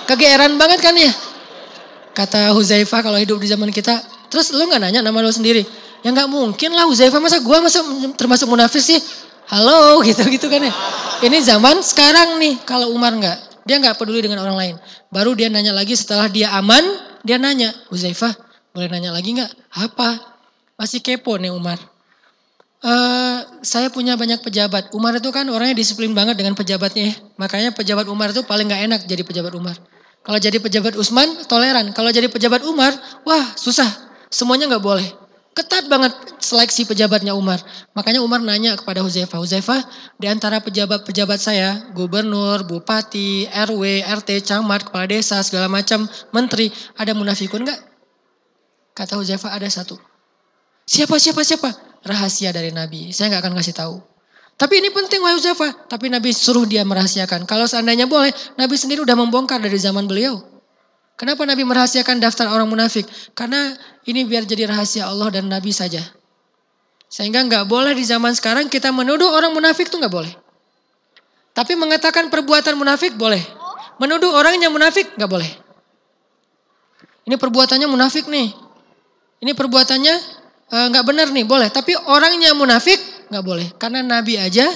Kegeeran banget kan ya? Kata Huzaifah kalau hidup di zaman kita, terus lu nggak nanya nama lu sendiri? Ya nggak mungkin lah Huzaifah masa gua masa termasuk munafik sih? Halo gitu gitu kan ya. Ini zaman sekarang nih kalau Umar nggak. Dia nggak peduli dengan orang lain. Baru dia nanya lagi setelah dia aman, dia nanya, Uzaifah boleh nanya lagi nggak? Apa? Masih kepo nih Umar. Uh, saya punya banyak pejabat. Umar itu kan orangnya disiplin banget dengan pejabatnya. Makanya pejabat Umar itu paling nggak enak jadi pejabat Umar. Kalau jadi pejabat Usman toleran. Kalau jadi pejabat Umar, wah susah. Semuanya nggak boleh. Ketat banget seleksi pejabatnya Umar. Makanya Umar nanya kepada Huzaifah, Huzaifah di antara pejabat-pejabat saya, gubernur, bupati, RW, RT, camat, kepala desa, segala macam, menteri, ada munafikun enggak? Kata Huzaifah ada satu. Siapa, siapa, siapa? Rahasia dari Nabi. Saya nggak akan kasih tahu. Tapi ini penting wahai Huzaifah. Tapi Nabi suruh dia merahasiakan. Kalau seandainya boleh, Nabi sendiri udah membongkar dari zaman beliau. Kenapa Nabi merahasiakan daftar orang munafik? Karena ini biar jadi rahasia Allah dan Nabi saja. Sehingga nggak boleh di zaman sekarang kita menuduh orang munafik itu nggak boleh. Tapi mengatakan perbuatan munafik boleh. Menuduh orangnya munafik nggak boleh. Ini perbuatannya munafik nih. Ini perbuatannya nggak e, benar nih, boleh. Tapi orangnya munafik nggak boleh. Karena Nabi aja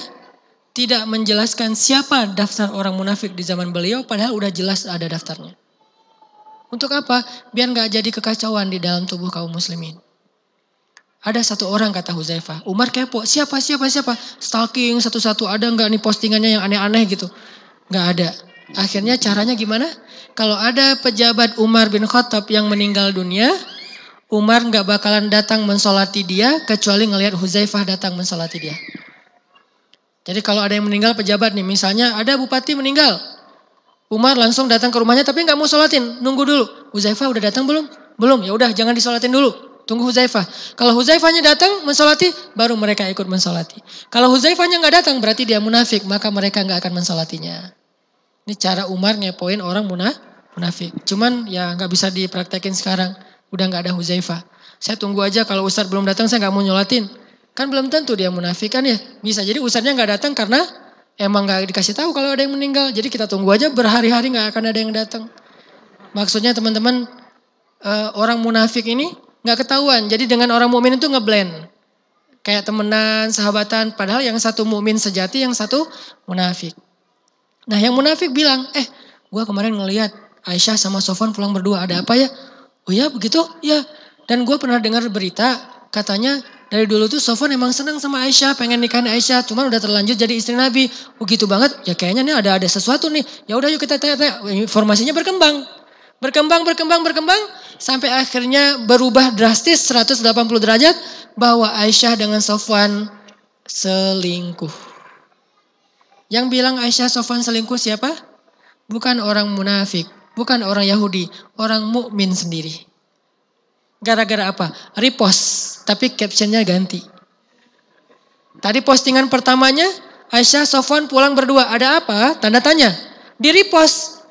tidak menjelaskan siapa daftar orang munafik di zaman beliau, padahal udah jelas ada daftarnya. Untuk apa? Biar nggak jadi kekacauan di dalam tubuh kaum muslimin. Ada satu orang kata Huzaifah, Umar kepo, siapa siapa siapa? Stalking satu-satu ada nggak nih postingannya yang aneh-aneh gitu? Nggak ada. Akhirnya caranya gimana? Kalau ada pejabat Umar bin Khattab yang meninggal dunia, Umar nggak bakalan datang mensolati dia kecuali ngelihat Huzaifah datang mensolati dia. Jadi kalau ada yang meninggal pejabat nih, misalnya ada bupati meninggal, Umar langsung datang ke rumahnya tapi nggak mau sholatin, nunggu dulu. Huzaifah udah datang belum? Belum, ya udah jangan disolatin dulu. Tunggu Huzaifah. Kalau Huzaifahnya datang mensolati, baru mereka ikut mensolati. Kalau Huzaifahnya nggak datang, berarti dia munafik, maka mereka nggak akan mensolatinya. Ini cara Umar ngepoin orang munafik. Cuman ya nggak bisa dipraktekin sekarang. Udah nggak ada Huzaifah. Saya tunggu aja kalau Ustadz belum datang, saya nggak mau nyolatin. Kan belum tentu dia munafik kan ya. Bisa jadi Ustadznya nggak datang karena emang nggak dikasih tahu kalau ada yang meninggal. Jadi kita tunggu aja berhari-hari nggak akan ada yang datang. Maksudnya teman-teman uh, orang munafik ini nggak ketahuan. Jadi dengan orang mukmin itu ngeblend. Kayak temenan, sahabatan. Padahal yang satu mukmin sejati, yang satu munafik. Nah yang munafik bilang, eh gue kemarin ngeliat Aisyah sama Sofwan pulang berdua. Ada apa ya? Oh ya begitu? Ya. Dan gue pernah dengar berita katanya dari dulu tuh Sofwan emang senang sama Aisyah, pengen nikahin Aisyah, cuman udah terlanjur jadi istri Nabi. Oh, banget, ya kayaknya nih ada ada sesuatu nih. Ya udah yuk kita tanya-tanya. Informasinya berkembang. Berkembang, berkembang, berkembang sampai akhirnya berubah drastis 180 derajat bahwa Aisyah dengan Sofwan selingkuh. Yang bilang Aisyah Sofwan selingkuh siapa? Bukan orang munafik, bukan orang Yahudi, orang mukmin sendiri. Gara-gara apa? Repost, tapi captionnya ganti. Tadi postingan pertamanya, Aisyah Sofwan pulang berdua. Ada apa? Tanda tanya. Di repost.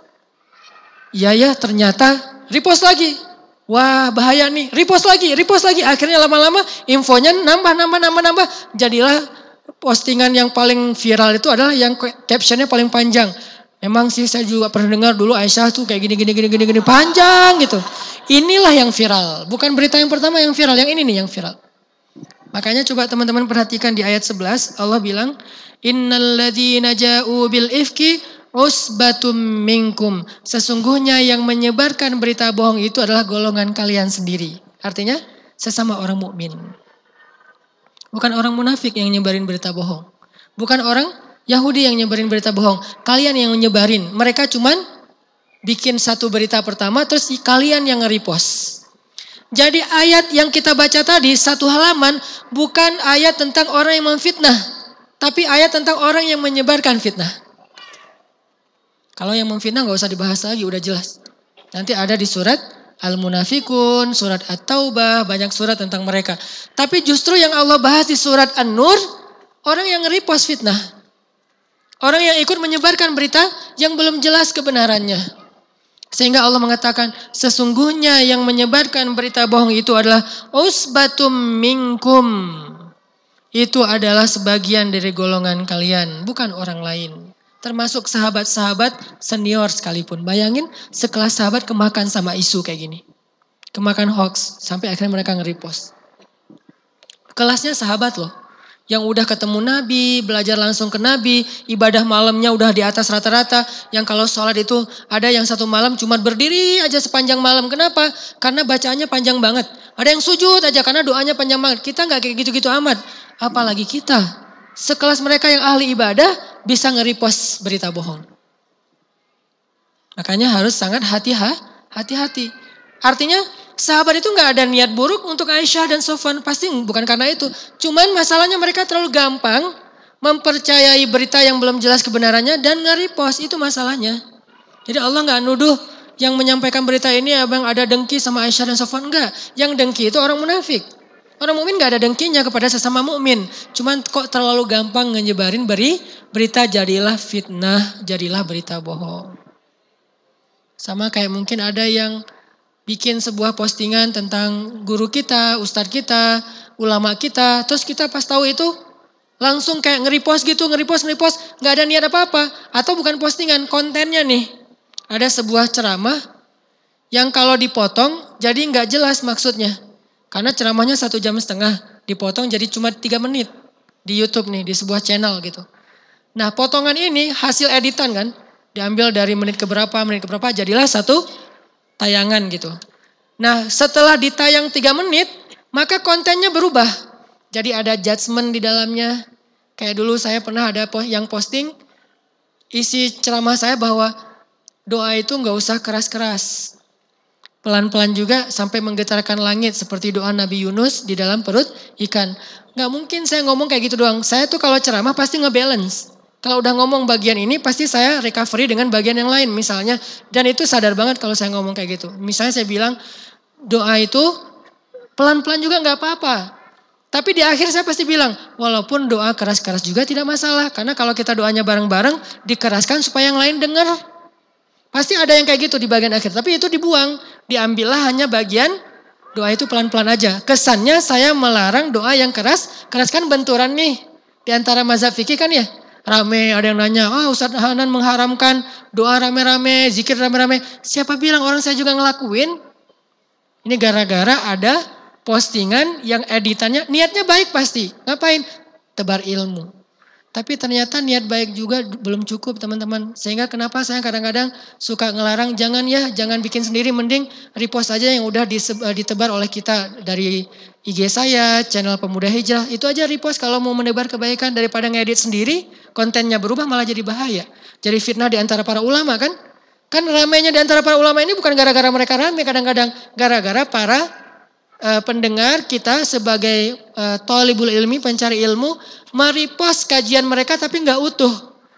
Ya ya ternyata repost lagi. Wah bahaya nih. Repost lagi, repost lagi. Akhirnya lama-lama infonya nambah, nambah, nambah, nambah. Jadilah postingan yang paling viral itu adalah yang captionnya paling panjang. Memang sih saya juga pernah dengar dulu Aisyah tuh kayak gini gini gini gini gini panjang gitu. Inilah yang viral, bukan berita yang pertama yang viral, yang ini nih yang viral. Makanya coba teman-teman perhatikan di ayat 11 Allah bilang innalladzina ja'u bil ifki usbatum minkum. Sesungguhnya yang menyebarkan berita bohong itu adalah golongan kalian sendiri. Artinya sesama orang mukmin. Bukan orang munafik yang nyebarin berita bohong. Bukan orang Yahudi yang nyebarin berita bohong. Kalian yang nyebarin. Mereka cuman bikin satu berita pertama terus kalian yang nge-repost. Jadi ayat yang kita baca tadi satu halaman bukan ayat tentang orang yang memfitnah. Tapi ayat tentang orang yang menyebarkan fitnah. Kalau yang memfitnah gak usah dibahas lagi udah jelas. Nanti ada di surat Al-Munafikun, surat At-Taubah, banyak surat tentang mereka. Tapi justru yang Allah bahas di surat An-Nur, orang yang nge-repost fitnah. Orang yang ikut menyebarkan berita yang belum jelas kebenarannya. Sehingga Allah mengatakan sesungguhnya yang menyebarkan berita bohong itu adalah usbatum minkum. Itu adalah sebagian dari golongan kalian, bukan orang lain. Termasuk sahabat-sahabat senior sekalipun. Bayangin sekelas sahabat kemakan sama isu kayak gini. Kemakan hoax sampai akhirnya mereka nge-repost. Kelasnya sahabat loh yang udah ketemu Nabi, belajar langsung ke Nabi, ibadah malamnya udah di atas rata-rata. Yang kalau sholat itu ada yang satu malam cuma berdiri aja sepanjang malam. Kenapa? Karena bacaannya panjang banget. Ada yang sujud aja karena doanya panjang banget. Kita nggak kayak gitu-gitu amat. Apalagi kita. Sekelas mereka yang ahli ibadah bisa nge-repost berita bohong. Makanya harus sangat hati-hati. Artinya sahabat itu nggak ada niat buruk untuk Aisyah dan Sofwan. Pasti bukan karena itu. Cuman masalahnya mereka terlalu gampang mempercayai berita yang belum jelas kebenarannya dan nge-repost. Itu masalahnya. Jadi Allah nggak nuduh yang menyampaikan berita ini abang ada dengki sama Aisyah dan Sofwan enggak. Yang dengki itu orang munafik. Orang mukmin nggak ada dengkinya kepada sesama mukmin. Cuman kok terlalu gampang nyebarin beri berita jadilah fitnah, jadilah berita bohong. Sama kayak mungkin ada yang bikin sebuah postingan tentang guru kita, ustadz kita, ulama kita, terus kita pas tahu itu langsung kayak nge-repost gitu, nge-repost, nge-repost, nggak ada niat apa-apa, atau bukan postingan, kontennya nih. Ada sebuah ceramah yang kalau dipotong jadi nggak jelas maksudnya. Karena ceramahnya satu jam setengah, dipotong jadi cuma tiga menit di YouTube nih, di sebuah channel gitu. Nah potongan ini hasil editan kan, diambil dari menit keberapa, menit keberapa, jadilah satu tayangan gitu. Nah setelah ditayang tiga menit, maka kontennya berubah. Jadi ada judgement di dalamnya. Kayak dulu saya pernah ada yang posting, isi ceramah saya bahwa doa itu nggak usah keras-keras. Pelan-pelan juga sampai menggetarkan langit seperti doa Nabi Yunus di dalam perut ikan. Nggak mungkin saya ngomong kayak gitu doang. Saya tuh kalau ceramah pasti ngebalance. Kalau udah ngomong bagian ini pasti saya recovery dengan bagian yang lain misalnya. Dan itu sadar banget kalau saya ngomong kayak gitu. Misalnya saya bilang doa itu pelan-pelan juga nggak apa-apa. Tapi di akhir saya pasti bilang, walaupun doa keras-keras juga tidak masalah. Karena kalau kita doanya bareng-bareng, dikeraskan supaya yang lain dengar. Pasti ada yang kayak gitu di bagian akhir. Tapi itu dibuang. Diambillah hanya bagian doa itu pelan-pelan aja. Kesannya saya melarang doa yang keras. Keras kan benturan nih. Di antara mazhab fikih kan ya. Rame ada yang nanya, ah oh, Ustadz Hanan mengharamkan doa rame-rame, zikir rame-rame. Siapa bilang orang saya juga ngelakuin? Ini gara-gara ada postingan yang editannya niatnya baik pasti. Ngapain? Tebar ilmu. Tapi ternyata niat baik juga belum cukup teman-teman. Sehingga kenapa saya kadang-kadang suka ngelarang jangan ya, jangan bikin sendiri. Mending repost aja yang udah ditebar oleh kita dari IG saya, channel Pemuda Hijrah. Itu aja repost kalau mau menebar kebaikan daripada ngedit sendiri. Kontennya berubah malah jadi bahaya. Jadi fitnah di antara para ulama kan. Kan ramainya di antara para ulama ini bukan gara-gara mereka ramai kadang-kadang. Gara-gara para uh, pendengar kita sebagai uh, tolibul ilmi, pencari ilmu, merepost kajian mereka tapi nggak utuh.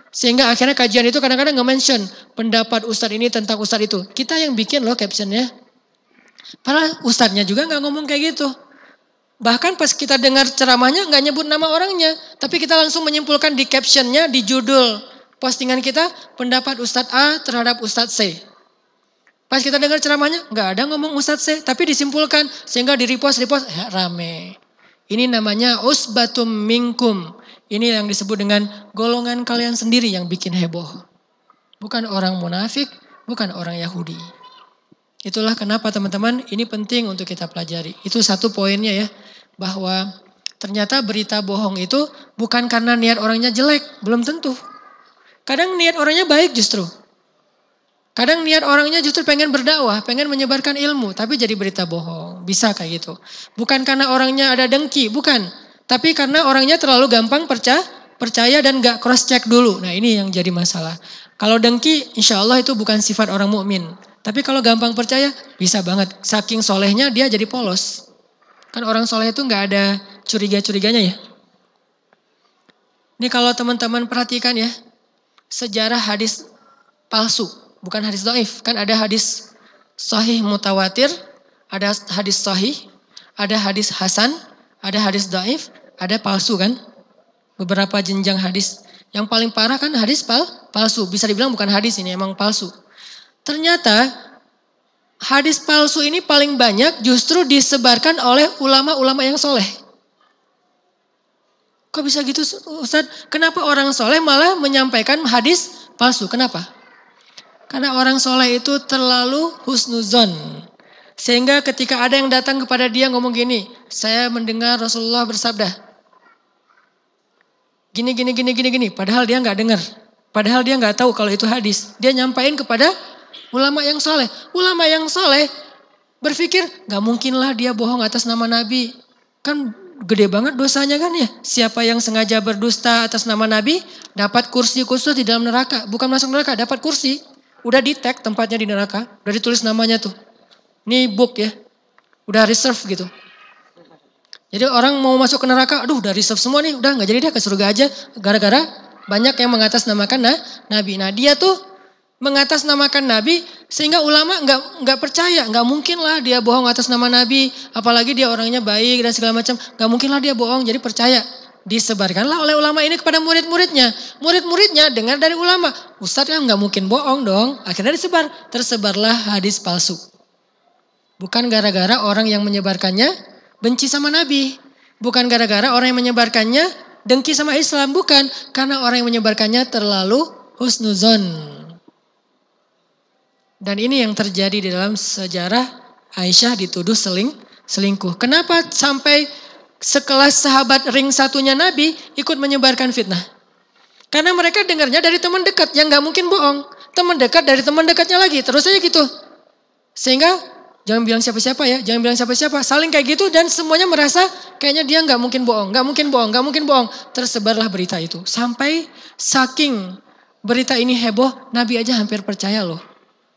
Sehingga akhirnya kajian itu kadang-kadang nge-mention pendapat ustadz ini tentang ustadz itu. Kita yang bikin loh captionnya. Padahal ustadznya juga nggak ngomong kayak gitu. Bahkan pas kita dengar ceramahnya nggak nyebut nama orangnya. Tapi kita langsung menyimpulkan di captionnya, di judul postingan kita, pendapat Ustadz A terhadap Ustadz C. Pas kita dengar ceramahnya, nggak ada ngomong Ustadz saya, tapi disimpulkan sehingga di repost repost ya, rame. Ini namanya usbatum minkum. Ini yang disebut dengan golongan kalian sendiri yang bikin heboh. Bukan orang munafik, bukan orang Yahudi. Itulah kenapa teman-teman ini penting untuk kita pelajari. Itu satu poinnya ya. Bahwa ternyata berita bohong itu bukan karena niat orangnya jelek. Belum tentu. Kadang niat orangnya baik justru. Kadang niat orangnya justru pengen berdakwah, pengen menyebarkan ilmu, tapi jadi berita bohong. Bisa kayak gitu. Bukan karena orangnya ada dengki, bukan. Tapi karena orangnya terlalu gampang percaya, percaya dan gak cross check dulu. Nah ini yang jadi masalah. Kalau dengki, insya Allah itu bukan sifat orang mukmin. Tapi kalau gampang percaya, bisa banget. Saking solehnya dia jadi polos. Kan orang soleh itu gak ada curiga-curiganya ya. Ini kalau teman-teman perhatikan ya, sejarah hadis palsu bukan hadis doif. Kan ada hadis sahih mutawatir, ada hadis sahih, ada hadis hasan, ada hadis doif, ada palsu kan. Beberapa jenjang hadis. Yang paling parah kan hadis pal palsu. Bisa dibilang bukan hadis ini, emang palsu. Ternyata hadis palsu ini paling banyak justru disebarkan oleh ulama-ulama yang soleh. Kok bisa gitu Ustaz? Kenapa orang soleh malah menyampaikan hadis palsu? Kenapa? Karena orang soleh itu terlalu husnuzon. Sehingga ketika ada yang datang kepada dia ngomong gini, saya mendengar Rasulullah bersabda. Gini, gini, gini, gini, gini. Padahal dia nggak dengar. Padahal dia nggak tahu kalau itu hadis. Dia nyampain kepada ulama yang soleh. Ulama yang soleh berpikir nggak mungkinlah dia bohong atas nama Nabi. Kan gede banget dosanya kan ya. Siapa yang sengaja berdusta atas nama Nabi dapat kursi khusus di dalam neraka. Bukan masuk neraka, dapat kursi. Udah di tag tempatnya di neraka, udah ditulis namanya tuh. Ini book ya. Udah reserve gitu. Jadi orang mau masuk ke neraka, aduh udah reserve semua nih, udah nggak jadi dia ke surga aja. Gara-gara banyak yang mengatasnamakan nah, Nabi. Nah dia tuh mengatasnamakan Nabi sehingga ulama nggak nggak percaya, nggak mungkin lah dia bohong atas nama Nabi, apalagi dia orangnya baik dan segala macam, nggak mungkin lah dia bohong. Jadi percaya. Disebarkanlah oleh ulama ini kepada murid-muridnya. Murid-muridnya dengar dari ulama, Ustadz ya nggak mungkin bohong dong. Akhirnya disebar, tersebarlah hadis palsu. Bukan gara-gara orang yang menyebarkannya benci sama Nabi. Bukan gara-gara orang yang menyebarkannya dengki sama Islam. Bukan. Karena orang yang menyebarkannya terlalu husnuzon. Dan ini yang terjadi di dalam sejarah Aisyah dituduh seling, selingkuh. Kenapa sampai sekelas sahabat ring satunya Nabi ikut menyebarkan fitnah? Karena mereka dengarnya dari teman dekat yang gak mungkin bohong. Teman dekat dari teman dekatnya lagi. Terus aja gitu. Sehingga Jangan bilang siapa-siapa ya, jangan bilang siapa-siapa. Saling kayak gitu dan semuanya merasa kayaknya dia nggak mungkin bohong, nggak mungkin bohong, nggak mungkin bohong. Tersebarlah berita itu. Sampai saking berita ini heboh, Nabi aja hampir percaya loh.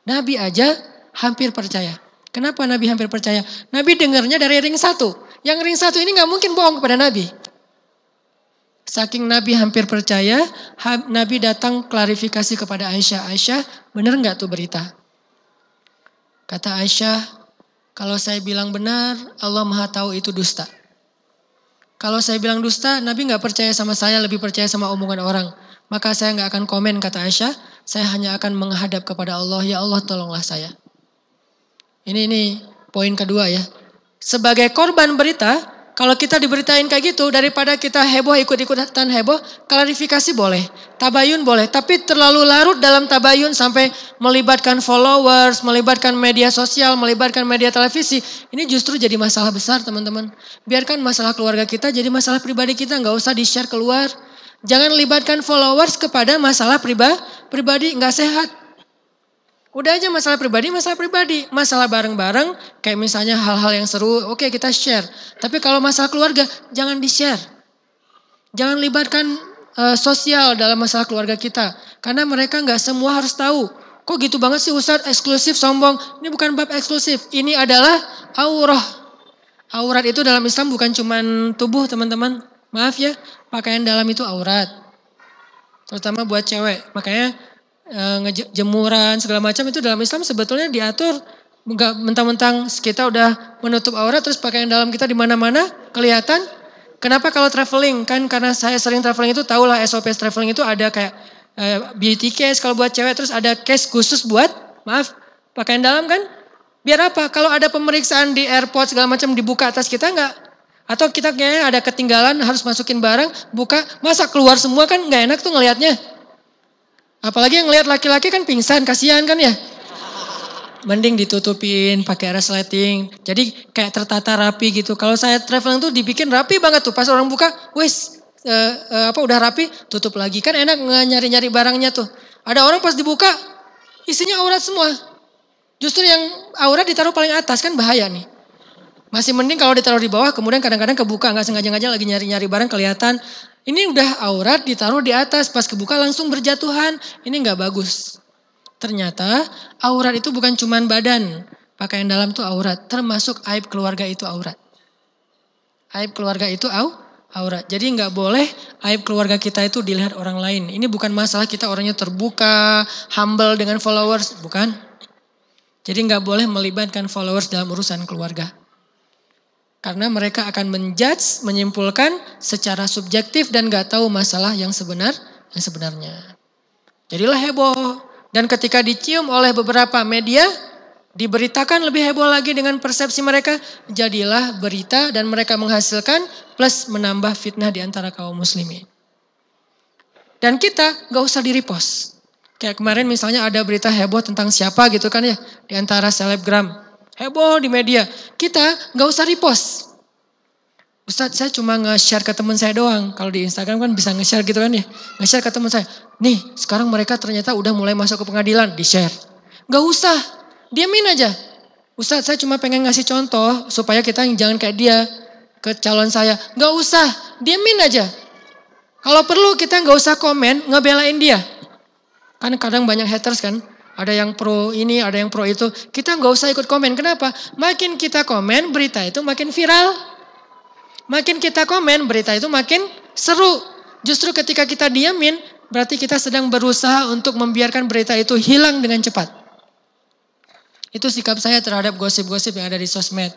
Nabi aja hampir percaya. Kenapa Nabi hampir percaya? Nabi dengarnya dari ring satu. Yang ring satu ini nggak mungkin bohong kepada Nabi. Saking Nabi hampir percaya, Nabi datang klarifikasi kepada Aisyah. Aisyah, bener nggak tuh berita? Kata Aisyah, kalau saya bilang benar, Allah maha tahu itu dusta. Kalau saya bilang dusta, Nabi nggak percaya sama saya, lebih percaya sama omongan orang. Maka saya nggak akan komen, kata Aisyah. Saya hanya akan menghadap kepada Allah, ya Allah tolonglah saya. Ini ini poin kedua ya. Sebagai korban berita, kalau kita diberitain kayak gitu, daripada kita heboh ikut-ikutan heboh, klarifikasi boleh, tabayun boleh. Tapi terlalu larut dalam tabayun sampai melibatkan followers, melibatkan media sosial, melibatkan media televisi. Ini justru jadi masalah besar teman-teman. Biarkan masalah keluarga kita jadi masalah pribadi kita, nggak usah di-share keluar. Jangan libatkan followers kepada masalah pribadi, pribadi nggak sehat. Udah aja masalah pribadi, masalah pribadi. Masalah bareng-bareng, kayak misalnya hal-hal yang seru, oke okay, kita share. Tapi kalau masalah keluarga, jangan di-share. Jangan libatkan uh, sosial dalam masalah keluarga kita. Karena mereka nggak semua harus tahu. Kok gitu banget sih Ustadz eksklusif sombong? Ini bukan bab eksklusif. Ini adalah aurah. Aurat itu dalam Islam bukan cuma tubuh teman-teman. Maaf ya, pakaian dalam itu aurat. Terutama buat cewek. Makanya Eh, ngejemuran segala macam itu dalam Islam sebetulnya diatur nggak mentang-mentang kita udah menutup aurat terus pakaian dalam kita di mana-mana kelihatan. Kenapa kalau traveling? Kan karena saya sering traveling itu tahulah SOP traveling itu ada kayak uh, beauty case kalau buat cewek terus ada case khusus buat maaf pakaian dalam kan? Biar apa? Kalau ada pemeriksaan di airport segala macam dibuka atas kita nggak? Atau kita kayaknya ada ketinggalan harus masukin barang buka masa keluar semua kan nggak enak tuh ngelihatnya Apalagi yang lihat laki-laki kan pingsan, kasihan kan ya. Mending ditutupin pakai resleting. Jadi kayak tertata rapi gitu. Kalau saya traveling tuh dibikin rapi banget tuh. Pas orang buka, wes uh, uh, apa udah rapi, tutup lagi. Kan enak nyari-nyari barangnya tuh. Ada orang pas dibuka, isinya aurat semua. Justru yang aurat ditaruh paling atas kan bahaya nih. Masih mending kalau ditaruh di bawah, kemudian kadang-kadang kebuka, nggak sengaja-sengaja lagi nyari-nyari barang kelihatan. Ini udah aurat ditaruh di atas, pas kebuka langsung berjatuhan. Ini nggak bagus. Ternyata aurat itu bukan cuma badan. Pakaian dalam itu aurat, termasuk aib keluarga itu aurat. Aib keluarga itu au, aurat. Jadi nggak boleh aib keluarga kita itu dilihat orang lain. Ini bukan masalah kita orangnya terbuka, humble dengan followers, bukan. Jadi nggak boleh melibatkan followers dalam urusan keluarga. Karena mereka akan menjudge, menyimpulkan secara subjektif dan gak tahu masalah yang sebenar, yang sebenarnya. Jadilah heboh. Dan ketika dicium oleh beberapa media, diberitakan lebih heboh lagi dengan persepsi mereka, jadilah berita dan mereka menghasilkan plus menambah fitnah di antara kaum muslimin. Dan kita gak usah di repost. Kayak kemarin misalnya ada berita heboh tentang siapa gitu kan ya, di antara selebgram. Heboh di media. Kita nggak usah repost. Ustadz saya cuma nge-share ke teman saya doang. Kalau di Instagram kan bisa nge-share gitu kan ya. Nge-share ke teman saya. Nih sekarang mereka ternyata udah mulai masuk ke pengadilan. Di-share. Gak usah. Diamin aja. Ustadz saya cuma pengen ngasih contoh supaya kita jangan kayak dia ke calon saya. Gak usah. Diamin aja. Kalau perlu kita gak usah komen ngebelain dia. Kan kadang banyak haters kan. Ada yang pro ini, ada yang pro itu. Kita nggak usah ikut komen. Kenapa? Makin kita komen, berita itu makin viral. Makin kita komen, berita itu makin seru. Justru ketika kita diamin, berarti kita sedang berusaha untuk membiarkan berita itu hilang dengan cepat. Itu sikap saya terhadap gosip-gosip yang ada di sosmed.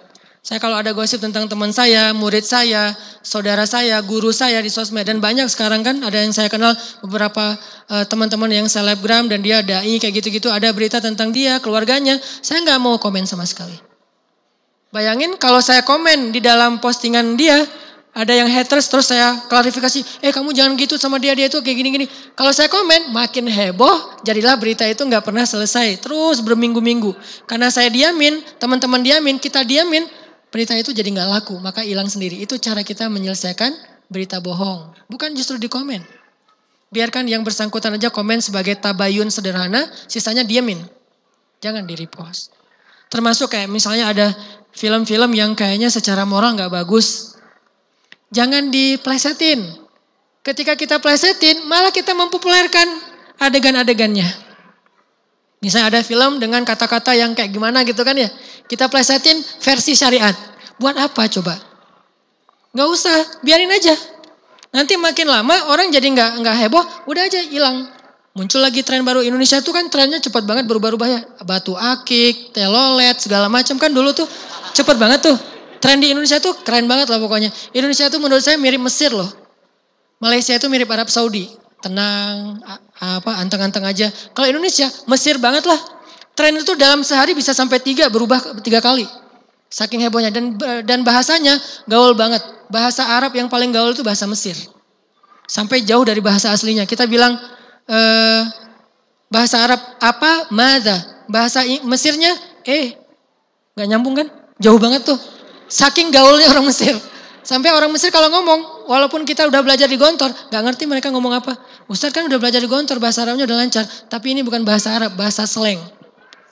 Saya kalau ada gosip tentang teman saya, murid saya, saudara saya, guru saya di sosmed dan banyak sekarang kan ada yang saya kenal beberapa uh, teman-teman yang selebgram dan dia dai kayak gitu-gitu ada berita tentang dia, keluarganya, saya nggak mau komen sama sekali. Bayangin kalau saya komen di dalam postingan dia, ada yang haters terus saya klarifikasi, eh kamu jangan gitu sama dia, dia itu kayak gini-gini. Kalau saya komen makin heboh, jadilah berita itu nggak pernah selesai. Terus berminggu-minggu. Karena saya diamin, teman-teman diamin, kita diamin, berita itu jadi nggak laku, maka hilang sendiri. Itu cara kita menyelesaikan berita bohong. Bukan justru di komen. Biarkan yang bersangkutan aja komen sebagai tabayun sederhana, sisanya diamin. Jangan di repost. Termasuk kayak misalnya ada film-film yang kayaknya secara moral nggak bagus, Jangan diplesetin. Ketika kita plesetin, malah kita mempopulerkan adegan-adegannya. Misalnya ada film dengan kata-kata yang kayak gimana gitu kan ya. Kita plesetin versi syariat. Buat apa coba? Gak usah, biarin aja. Nanti makin lama orang jadi nggak nggak heboh, udah aja hilang. Muncul lagi tren baru Indonesia tuh kan trennya cepat banget berubah-ubah ya. Batu akik, telolet, segala macam kan dulu tuh cepat banget tuh. Tren di Indonesia tuh keren banget lah pokoknya. Indonesia tuh menurut saya mirip Mesir loh. Malaysia itu mirip Arab Saudi. Tenang, apa anteng-anteng aja. Kalau Indonesia, Mesir banget lah. Tren itu dalam sehari bisa sampai tiga, berubah tiga kali. Saking hebohnya. Dan dan bahasanya gaul banget. Bahasa Arab yang paling gaul itu bahasa Mesir. Sampai jauh dari bahasa aslinya. Kita bilang eh, bahasa Arab apa? Mada. Bahasa Mesirnya eh. Gak nyambung kan? Jauh banget tuh. Saking gaulnya orang Mesir. Sampai orang Mesir kalau ngomong, walaupun kita udah belajar di Gontor, gak ngerti mereka ngomong apa. Ustaz kan udah belajar di Gontor, bahasa Arabnya udah lancar. Tapi ini bukan bahasa Arab, bahasa slang.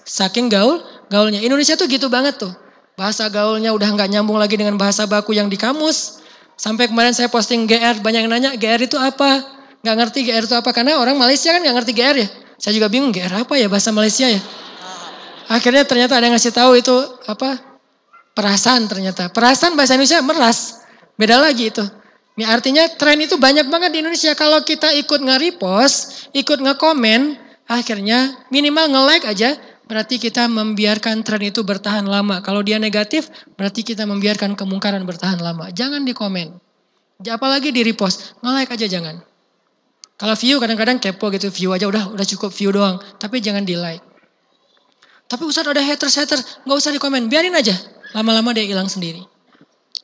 Saking gaul, gaulnya. Indonesia tuh gitu banget tuh. Bahasa gaulnya udah gak nyambung lagi dengan bahasa baku yang di kamus. Sampai kemarin saya posting GR, banyak yang nanya GR itu apa? Gak ngerti GR itu apa, karena orang Malaysia kan gak ngerti GR ya. Saya juga bingung GR apa ya bahasa Malaysia ya. Akhirnya ternyata ada yang ngasih tahu itu apa Perasaan ternyata. Perasaan bahasa Indonesia meras. Beda lagi itu. Ini artinya tren itu banyak banget di Indonesia. Kalau kita ikut nge-repost, ikut nge-komen, akhirnya minimal nge-like aja, berarti kita membiarkan tren itu bertahan lama. Kalau dia negatif, berarti kita membiarkan kemungkaran bertahan lama. Jangan di komen. Apalagi di repost, nge-like aja jangan. Kalau view kadang-kadang kepo gitu, view aja udah udah cukup view doang. Tapi jangan di like. Tapi Ustaz ada haters-haters, nggak usah di komen, biarin aja. Lama-lama dia hilang sendiri.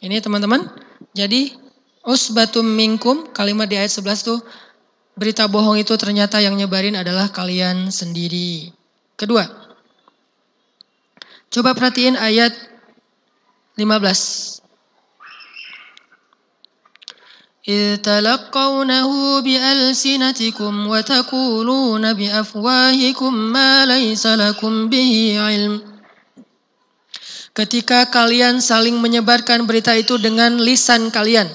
Ini teman-teman, jadi usbatum minkum, kalimat di ayat 11 tuh berita bohong itu ternyata yang nyebarin adalah kalian sendiri. Kedua, coba perhatiin ayat 15. إذ تلقونه بألسنتكم وتقولون بأفواهكم ما ليس لكم به علم ketika kalian saling menyebarkan berita itu dengan lisan kalian.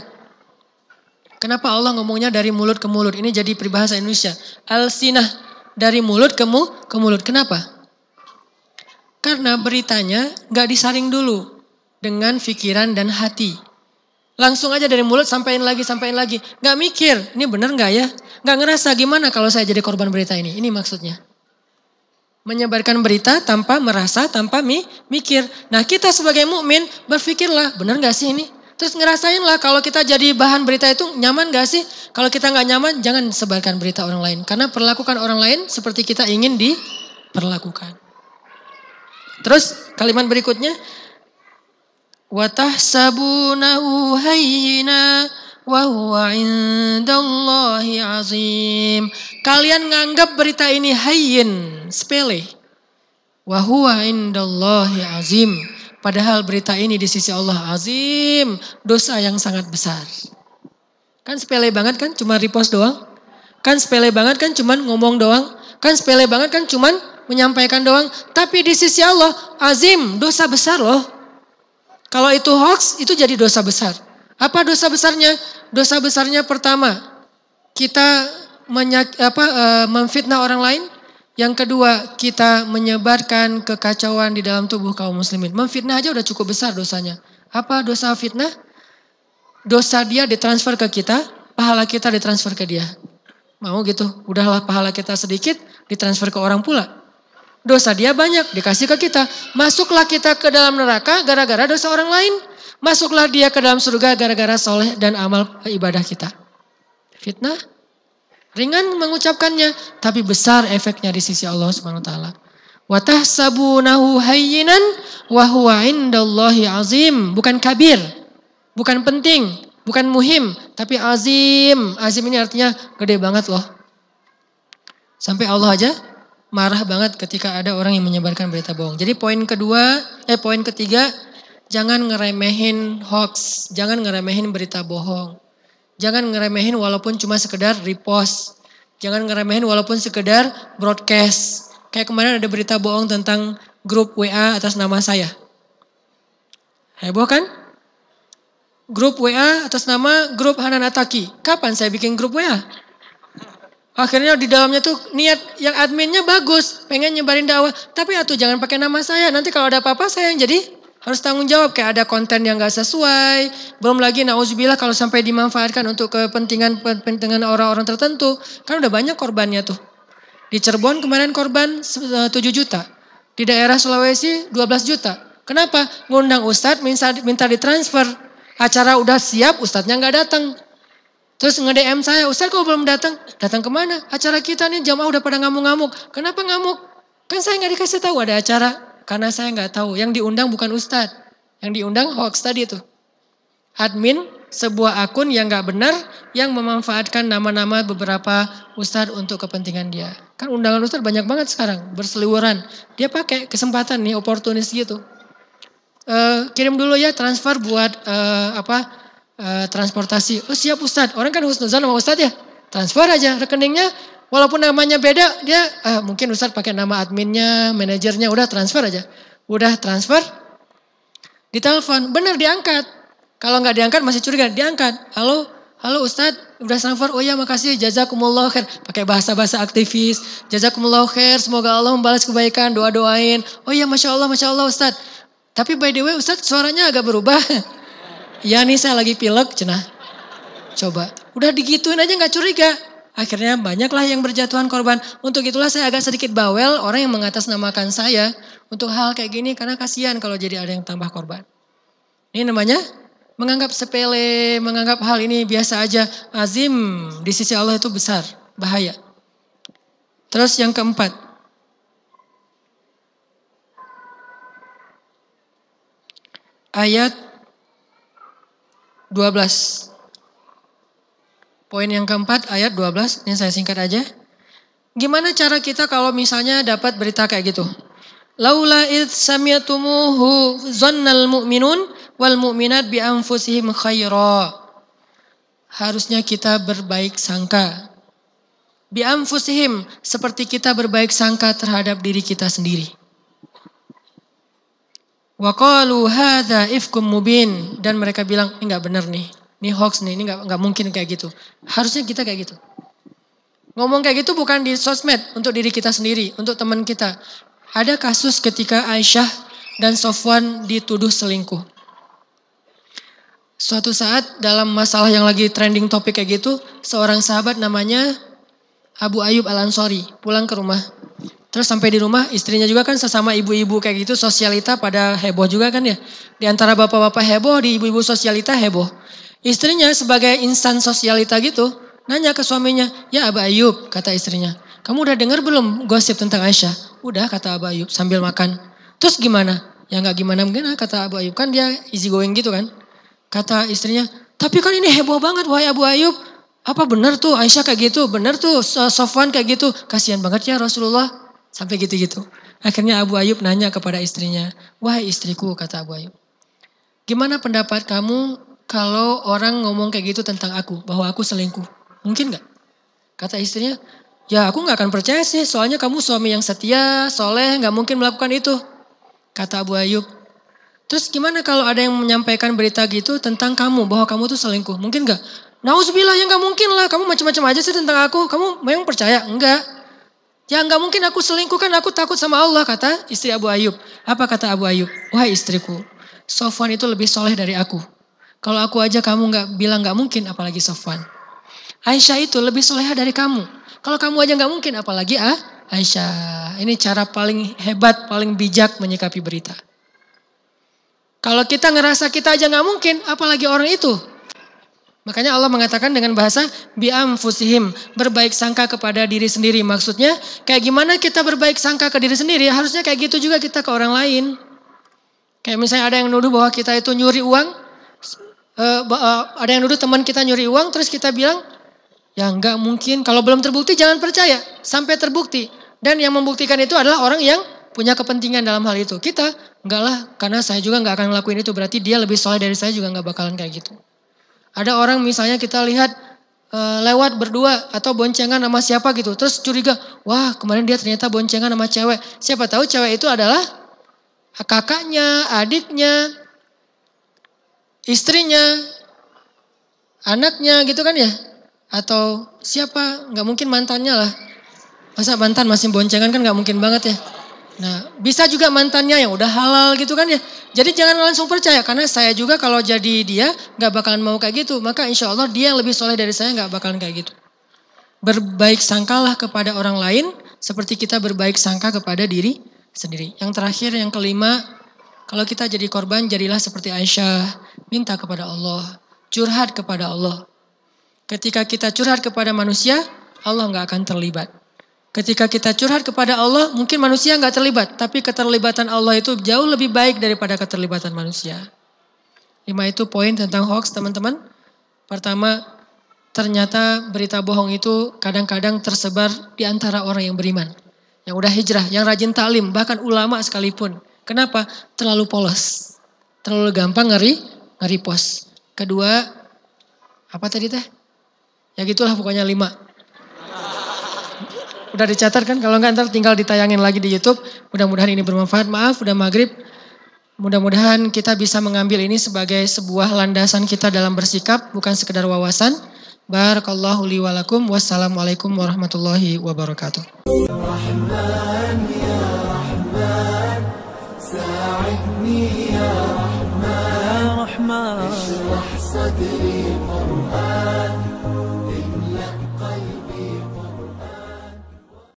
Kenapa Allah ngomongnya dari mulut ke mulut? Ini jadi peribahasa Indonesia. Al-sinah dari mulut ke, mu, ke mulut. Kenapa? Karena beritanya nggak disaring dulu dengan pikiran dan hati. Langsung aja dari mulut sampaikan lagi, sampaikan lagi. Nggak mikir, ini bener nggak ya? Nggak ngerasa gimana kalau saya jadi korban berita ini. Ini maksudnya. Menyebarkan berita tanpa merasa, tanpa mi, mikir. Nah kita sebagai mukmin berpikirlah, benar gak sih ini? Terus ngerasain lah kalau kita jadi bahan berita itu nyaman gak sih? Kalau kita gak nyaman jangan sebarkan berita orang lain. Karena perlakukan orang lain seperti kita ingin diperlakukan. Terus kalimat berikutnya. Watahsabunahu hayyina wa azim. Kalian nganggap berita ini hayyin, sepele. Wa indallahi azim. Padahal berita ini di sisi Allah azim, dosa yang sangat besar. Kan sepele banget kan cuma repost doang? Kan sepele banget kan cuma ngomong doang? Kan sepele banget kan cuma menyampaikan doang? Tapi di sisi Allah azim, dosa besar loh. Kalau itu hoax, itu jadi dosa besar. Apa dosa besarnya? Dosa besarnya pertama, kita menyak, apa, uh, memfitnah orang lain. Yang kedua, kita menyebarkan kekacauan di dalam tubuh kaum muslimin. Memfitnah aja udah cukup besar dosanya. Apa dosa fitnah? Dosa dia ditransfer ke kita, pahala kita ditransfer ke dia. Mau gitu, udahlah pahala kita sedikit, ditransfer ke orang pula. Dosa dia banyak, dikasih ke kita. Masuklah kita ke dalam neraka gara-gara dosa orang lain. Masuklah dia ke dalam surga gara-gara soleh dan amal ibadah kita. Fitnah Ringan mengucapkannya, tapi besar efeknya di sisi Allah Subhanahu wa taala. Wa tahsabunahu hayyinan wa huwa indallahi azim, bukan kabir, bukan penting, bukan muhim, tapi azim. Azim ini artinya gede banget loh. Sampai Allah aja marah banget ketika ada orang yang menyebarkan berita bohong. Jadi poin kedua, eh poin ketiga, jangan ngeremehin hoax, jangan ngeremehin berita bohong. Jangan ngeremehin walaupun cuma sekedar repost. Jangan ngeremehin walaupun sekedar broadcast. Kayak kemarin ada berita bohong tentang grup WA atas nama saya. Heboh kan? Grup WA atas nama grup Hanan Ataki. Kapan saya bikin grup WA? Akhirnya di dalamnya tuh niat yang adminnya bagus, pengen nyebarin dakwah. Tapi atuh jangan pakai nama saya. Nanti kalau ada apa-apa saya yang jadi harus tanggung jawab kayak ada konten yang gak sesuai. Belum lagi nauzubillah kalau sampai dimanfaatkan untuk kepentingan kepentingan orang-orang tertentu. Kan udah banyak korbannya tuh. Di Cirebon kemarin korban 7 juta. Di daerah Sulawesi 12 juta. Kenapa? Ngundang Ustadz minta, minta ditransfer. Acara udah siap, Ustadznya nggak datang. Terus nge-DM saya, Ustadz kok belum datang? Datang ke mana? Acara kita nih jamaah udah pada ngamuk-ngamuk. Kenapa ngamuk? Kan saya nggak dikasih tahu ada acara. Karena saya nggak tahu. Yang diundang bukan ustadz. Yang diundang hoax tadi itu. Admin sebuah akun yang nggak benar yang memanfaatkan nama-nama beberapa ustadz untuk kepentingan dia. Kan undangan ustadz banyak banget sekarang berseliweran. Dia pakai kesempatan nih oportunis gitu. Uh, kirim dulu ya transfer buat uh, apa uh, transportasi. Oh siap ustadz. Orang kan husnuzan sama ustadz ya. Transfer aja rekeningnya Walaupun namanya beda, dia ah, mungkin Ustaz pakai nama adminnya, manajernya, udah transfer aja. Udah transfer, ditelepon, benar diangkat. Kalau nggak diangkat masih curiga, diangkat. Halo, halo Ustadz, udah transfer, oh ya makasih, jazakumullah khair. Pakai bahasa-bahasa aktivis, jazakumullah khair, semoga Allah membalas kebaikan, doa-doain. Oh ya Masya Allah, Masya Allah Ustadz. Tapi by the way Ustadz suaranya agak berubah. ya nih saya lagi pilek, cenah. Coba, udah digituin aja nggak curiga. Akhirnya banyaklah yang berjatuhan korban. Untuk itulah saya agak sedikit bawel orang yang mengatasnamakan saya untuk hal kayak gini karena kasihan kalau jadi ada yang tambah korban. Ini namanya menganggap sepele, menganggap hal ini biasa aja. Azim di sisi Allah itu besar, bahaya. Terus yang keempat. Ayat 12. Poin yang keempat ayat 12, ini saya singkat aja. Gimana cara kita kalau misalnya dapat berita kayak gitu? Laula id samiatumuhu zannal mu'minun wal mu'minat bi anfusihim khaira. Harusnya kita berbaik sangka. Bi anfusihim seperti kita berbaik sangka terhadap diri kita sendiri. Wa qalu hadza ifkum mubin dan mereka bilang enggak benar nih ini hoax nih, ini nggak mungkin kayak gitu. Harusnya kita kayak gitu. Ngomong kayak gitu bukan di sosmed untuk diri kita sendiri, untuk teman kita. Ada kasus ketika Aisyah dan Sofwan dituduh selingkuh. Suatu saat dalam masalah yang lagi trending topik kayak gitu, seorang sahabat namanya Abu Ayub Al Ansori pulang ke rumah. Terus sampai di rumah istrinya juga kan sesama ibu-ibu kayak gitu sosialita pada heboh juga kan ya. Di antara bapak-bapak heboh, di ibu-ibu sosialita heboh. Istrinya sebagai insan sosialita gitu, nanya ke suaminya, ya Aba Ayub, kata istrinya. Kamu udah dengar belum gosip tentang Aisyah? Udah, kata Aba Ayub sambil makan. Terus gimana? Ya nggak gimana mungkin kata Abu Ayub. Kan dia easy going gitu kan. Kata istrinya, tapi kan ini heboh banget wahai Abu Ayub. Apa benar tuh Aisyah kayak gitu? Benar tuh Sofwan kayak gitu? Kasihan banget ya Rasulullah. Sampai gitu-gitu. Akhirnya Abu Ayub nanya kepada istrinya, wahai istriku kata Abu Ayub. Gimana pendapat kamu kalau orang ngomong kayak gitu tentang aku, bahwa aku selingkuh. Mungkin gak? Kata istrinya, ya aku gak akan percaya sih, soalnya kamu suami yang setia, soleh, gak mungkin melakukan itu. Kata Abu Ayub. Terus gimana kalau ada yang menyampaikan berita gitu tentang kamu, bahwa kamu tuh selingkuh? Mungkin gak? Nauzubillah ya gak mungkin lah, kamu macam-macam aja sih tentang aku, kamu memang percaya? Enggak. Ya nggak mungkin aku selingkuh kan aku takut sama Allah kata istri Abu Ayub. Apa kata Abu Ayub? Wahai istriku, Sofwan itu lebih soleh dari aku. Kalau aku aja kamu nggak bilang nggak mungkin, apalagi Sofwan. Aisyah itu lebih soleha dari kamu. Kalau kamu aja nggak mungkin, apalagi ah Aisyah. Ini cara paling hebat, paling bijak menyikapi berita. Kalau kita ngerasa kita aja nggak mungkin, apalagi orang itu. Makanya Allah mengatakan dengan bahasa biam fusihim berbaik sangka kepada diri sendiri. Maksudnya kayak gimana kita berbaik sangka ke diri sendiri, harusnya kayak gitu juga kita ke orang lain. Kayak misalnya ada yang nuduh bahwa kita itu nyuri uang, uh, uh, ada yang nuduh teman kita nyuri uang, terus kita bilang ya nggak mungkin. Kalau belum terbukti jangan percaya sampai terbukti. Dan yang membuktikan itu adalah orang yang punya kepentingan dalam hal itu. Kita enggak lah, karena saya juga nggak akan ngelakuin itu. Berarti dia lebih soleh dari saya juga nggak bakalan kayak gitu. Ada orang misalnya kita lihat e, lewat berdua atau boncengan sama siapa gitu. Terus curiga, wah kemarin dia ternyata boncengan sama cewek. Siapa tahu cewek itu adalah kakaknya, adiknya, istrinya, anaknya gitu kan ya. Atau siapa, nggak mungkin mantannya lah. Masa mantan masih boncengan kan nggak mungkin banget ya. Nah, bisa juga mantannya yang udah halal gitu kan ya. Jadi jangan langsung percaya karena saya juga kalau jadi dia nggak bakalan mau kayak gitu. Maka insya Allah dia yang lebih soleh dari saya nggak bakalan kayak gitu. Berbaik sangkalah kepada orang lain seperti kita berbaik sangka kepada diri sendiri. Yang terakhir yang kelima, kalau kita jadi korban jadilah seperti Aisyah, minta kepada Allah, curhat kepada Allah. Ketika kita curhat kepada manusia, Allah nggak akan terlibat. Ketika kita curhat kepada Allah, mungkin manusia nggak terlibat, tapi keterlibatan Allah itu jauh lebih baik daripada keterlibatan manusia. Lima itu poin tentang hoax, teman-teman. Pertama, ternyata berita bohong itu kadang-kadang tersebar di antara orang yang beriman. Yang udah hijrah, yang rajin taklim, bahkan ulama sekalipun. Kenapa? Terlalu polos. Terlalu gampang ngeri, ngeri pos. Kedua, apa tadi teh? Ya gitulah pokoknya lima. Udah dicatat kan? Kalau enggak ntar tinggal ditayangin lagi di Youtube. Mudah-mudahan ini bermanfaat. Maaf udah maghrib. Mudah-mudahan kita bisa mengambil ini sebagai sebuah landasan kita dalam bersikap, bukan sekedar wawasan. Barakallahu li. Wassalamualaikum warahmatullahi wabarakatuh. ساعدني يا رحمن. يا رحمن. اشرح صدري قرآن